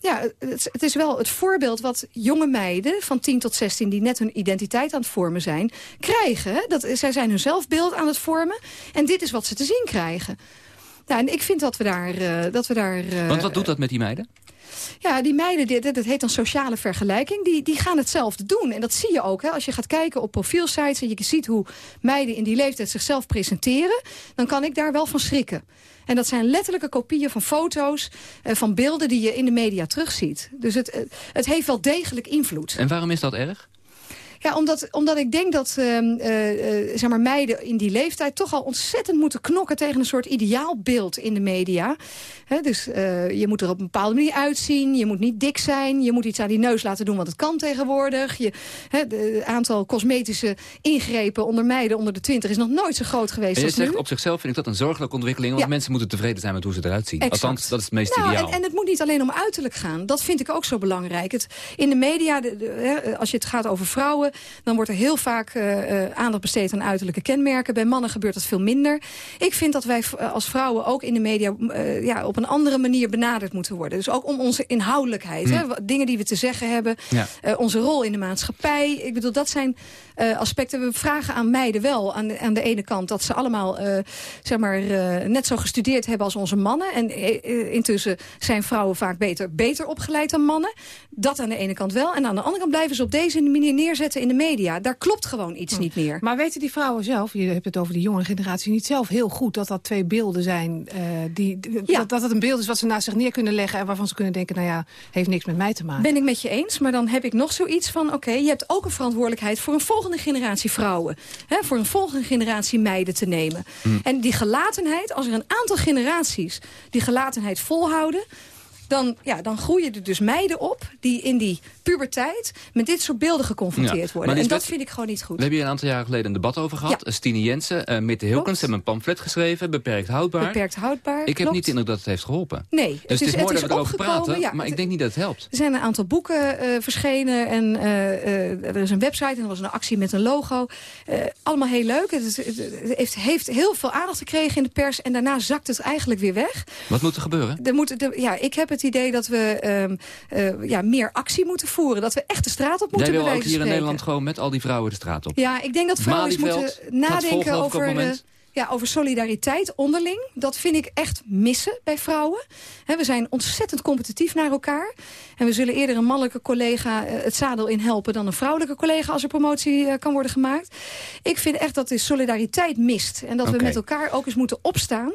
Ja, het, is wel het voorbeeld wat jonge meiden van 10 tot 16... die net hun identiteit aan het vormen zijn, krijgen. Dat, zij zijn hun zelfbeeld aan het vormen. En dit is wat ze te zien krijgen. Nou, en ik vind dat we daar... Uh, dat we daar uh, Want wat doet dat met die meiden? Ja, die meiden, dat heet dan sociale vergelijking, die, die gaan hetzelfde doen. En dat zie je ook. Hè. Als je gaat kijken op profielsites en je ziet hoe meiden in die leeftijd zichzelf presenteren... dan kan ik daar wel van schrikken. En dat zijn letterlijke kopieën van foto's, van beelden die je in de media terugziet. Dus het, het heeft wel degelijk invloed. En waarom is dat erg? Ja, omdat, omdat ik denk dat ehm, eh, zeg maar meiden in die leeftijd... toch al ontzettend moeten knokken tegen een soort ideaalbeeld in de media. dus je moet er op een bepaalde manier uitzien. Je moet niet dik zijn. Je moet iets aan die neus laten doen, want het kan tegenwoordig. Je, het aantal cosmetische ingrepen onder meiden onder de 20 is nog nooit zo groot geweest en je als zegt, nu. Op zichzelf vind ik dat een zorgelijke ontwikkeling. Want mensen moeten tevreden zijn met hoe ze eruit zien. Exact. Althans, dat is het meest nou, ideaal. En, en het moet niet alleen om uiterlijk gaan. Dat vind ik ook zo belangrijk. Het, in de media, de, als je het gaat over vrouwen... dan wordt er heel vaak uh, aandacht besteed aan uiterlijke kenmerken. Bij mannen gebeurt dat veel minder. Ik vind dat wij als vrouwen ook in de media... Uh, ja, op een andere manier benaderd moeten worden. Dus ook om onze inhoudelijkheid. Hè, dingen die we te zeggen hebben. Ja. onze rol in de maatschappij. Ik bedoel, dat zijn aspecten. We vragen aan meiden wel aan de, aan de ene kant... dat ze allemaal zeg maar, net zo gestudeerd hebben als onze mannen. En intussen zijn vrouwen vaak beter, beter opgeleid dan mannen. Dat aan de ene kant wel. En aan de andere kant blijven ze op deze manier neerzetten in de media. Daar klopt gewoon iets hm. niet meer. Maar weten die vrouwen zelf, je hebt het over de jonge generatie... niet zelf heel goed dat dat twee beelden zijn... Uh, die, ja. dat, dat het een beeld is wat ze naast zich neer kunnen leggen... en waarvan ze kunnen denken, nou ja, heeft niks met mij te maken. Ben ik met je eens, maar dan heb ik nog zoiets van... oké, je hebt ook een verantwoordelijkheid voor een volgende generatie vrouwen. Hè, voor een volgende generatie meiden te nemen. Hm. En die gelatenheid, als er een aantal generaties... die gelatenheid volhouden dan, ja, dan groeien er dus meiden op die in die puberteit met dit soort beelden geconfronteerd worden. En dat vind ik gewoon niet goed. We hebben hier een aantal jaren geleden een debat over gehad. Ja. Stine Jensen, uh, Mitte Hilkens hebben een pamflet geschreven, beperkt houdbaar. Beperkt houdbaar, Ik heb niet de indruk dat het heeft geholpen. Nee. Dus het is, het is mooi dat we erover praten, ja, maar ik denk niet dat het helpt. Er zijn een aantal boeken uh, verschenen en uh, er is een website en er was een actie met een logo. allemaal heel leuk. Het, heeft, heeft, heel veel aandacht gekregen in de pers en daarna zakt het eigenlijk weer weg. Wat moet er gebeuren? Er moet, de, ja, ik heb het idee dat we um, ja, meer actie moeten voeren. Dat we echt de straat op moeten Jij wil ook hier in Nederland gewoon met al die vrouwen de straat op? Ja, ik denk dat vrouwen eens moeten nadenken over... De, ja, over solidariteit onderling. Dat vind ik echt missen bij vrouwen. He, we zijn ontzettend competitief naar elkaar. En we zullen eerder een mannelijke collega het zadel in helpen... dan een vrouwelijke collega als er promotie uh, kan worden gemaakt. Ik vind echt dat de solidariteit mist. En dat okay. we met elkaar ook eens moeten opstaan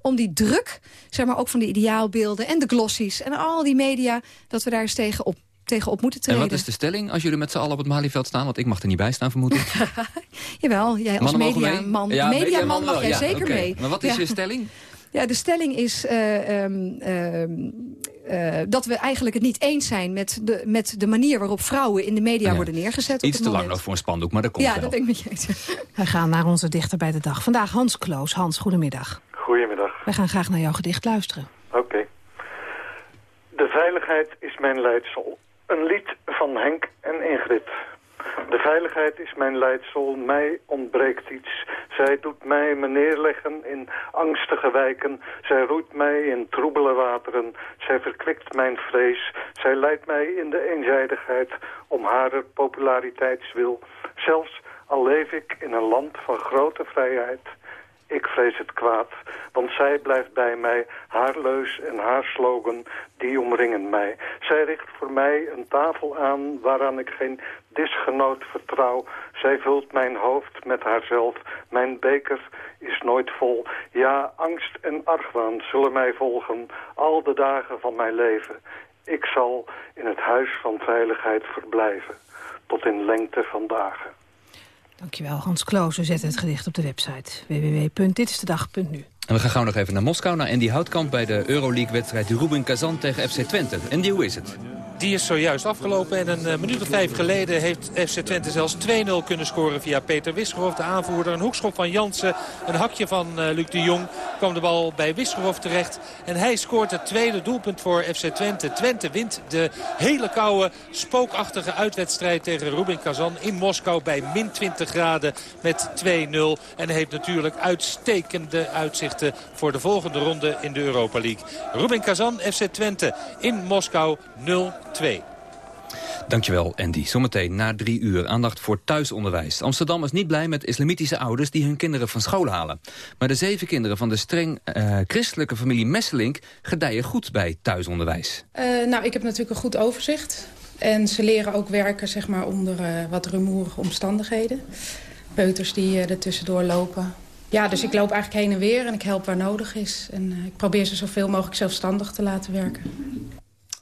om die druk, zeg maar ook van de ideaalbeelden... en de glossies en al die media, dat we daar eens tegen op tegenop moeten treden. En wat is de stelling als jullie met z'n allen op het Malieveld staan? Want ik mag er niet bij staan, vermoed ik. Jawel, jij als mediaman ja, media mag jij ja, zeker okay. mee. Maar wat is ja. je stelling? Ja, de stelling is uh, um, uh, dat we eigenlijk het niet eens zijn... met de, met de manier waarop vrouwen in de media ja. worden neergezet. Iets op te moment. lang nog voor een spandoek, maar dat komt ja, wel. dat ben ik met je eens. We gaan naar onze dichter bij de dag. Vandaag Hans Kloos. Hans, goedemiddag. Goedemiddag. Wij gaan graag naar jouw gedicht luisteren. Oké. Okay. De veiligheid is mijn leidsel. Een lied van Henk en Ingrid. De veiligheid is mijn leidsel, mij ontbreekt iets. Zij doet mij me neerleggen in angstige wijken. Zij roeit mij in troebele wateren. Zij verkwikt mijn vrees. Zij leidt mij in de eenzijdigheid om haar populariteitswil. Zelfs al leef ik in een land van grote vrijheid... Ik vrees het kwaad, want zij blijft bij mij, haar leus en haar slogan, die omringen mij. Zij richt voor mij een tafel aan waaraan ik geen disgenoot vertrouw. Zij vult mijn hoofd met haarzelf, mijn beker is nooit vol. Ja, angst en argwaan zullen mij volgen, al de dagen van mijn leven. Ik zal in het huis van veiligheid verblijven, tot in lengte van dagen. Dankjewel, Hans Kloos. We zetten het gedicht op de website www.ditstedag.nu. En we gaan gauw nog even naar Moskou, naar Andy Houtkamp... bij de Euroleague-wedstrijd Rubin Kazan tegen FC Twente. Andy, hoe is het? Die is zojuist afgelopen en een uh, minuut of vijf geleden heeft FC Twente zelfs 2-0 kunnen scoren via Peter Wisgerhoff, de aanvoerder. Een hoekschop van Jansen, een hakje van uh, Luc de Jong. Kwam de bal bij Wisgerhoff terecht en hij scoort het tweede doelpunt voor FC Twente. Twente wint de hele koude, spookachtige uitwedstrijd tegen Rubin Kazan in Moskou bij min 20 graden met 2-0. En heeft natuurlijk uitstekende voor de volgende ronde in de Europa League. Rubin Kazan, FC Twente in Moskou 0 2. Dankjewel, Andy. Zometeen na drie uur aandacht voor thuisonderwijs. Amsterdam is niet blij met islamitische ouders die hun kinderen van school halen. Maar de zeven kinderen van de streng uh, christelijke familie Messelink gedijen goed bij thuisonderwijs. Uh, nou, ik heb natuurlijk een goed overzicht. En ze leren ook werken zeg maar, onder uh, wat rumoerige omstandigheden. Peuters die er tussendoor lopen. Ja, dus ik loop eigenlijk heen en weer en ik help waar nodig is. En ik probeer ze zoveel mogelijk zelfstandig te laten werken.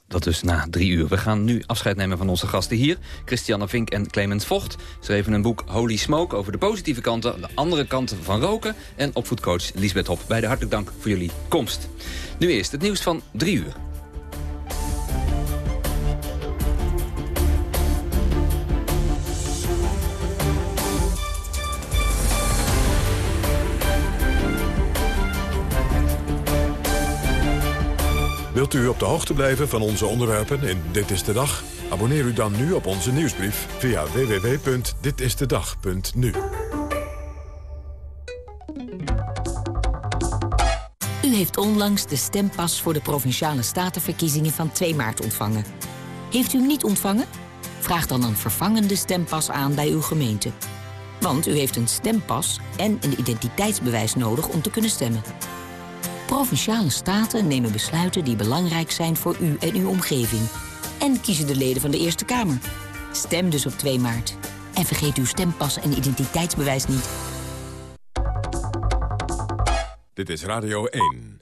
Dat dus na drie uur. We gaan nu afscheid nemen van onze gasten hier. Christiane Vink en Clemens Vocht schreven een boek Holy Smoke... over de positieve kanten, de andere kanten van roken. En opvoedcoach Lisbeth Hop. Beide hartelijk dank voor jullie komst. Nu eerst het nieuws van drie uur. Wilt u op de hoogte blijven van onze onderwerpen in Dit is de Dag? Abonneer u dan nu op onze nieuwsbrief via www.ditistedag.nu. U heeft onlangs de stempas voor de Provinciale Statenverkiezingen van 2 maart ontvangen. Heeft u hem niet ontvangen? Vraag dan een vervangende stempas aan bij uw gemeente. Want u heeft een stempas en een identiteitsbewijs nodig om te kunnen stemmen. Provinciale staten nemen besluiten die belangrijk zijn voor u en uw omgeving. En kiezen de leden van de Eerste Kamer. Stem dus op 2 maart. En vergeet uw stempas en identiteitsbewijs niet. Dit is Radio 1.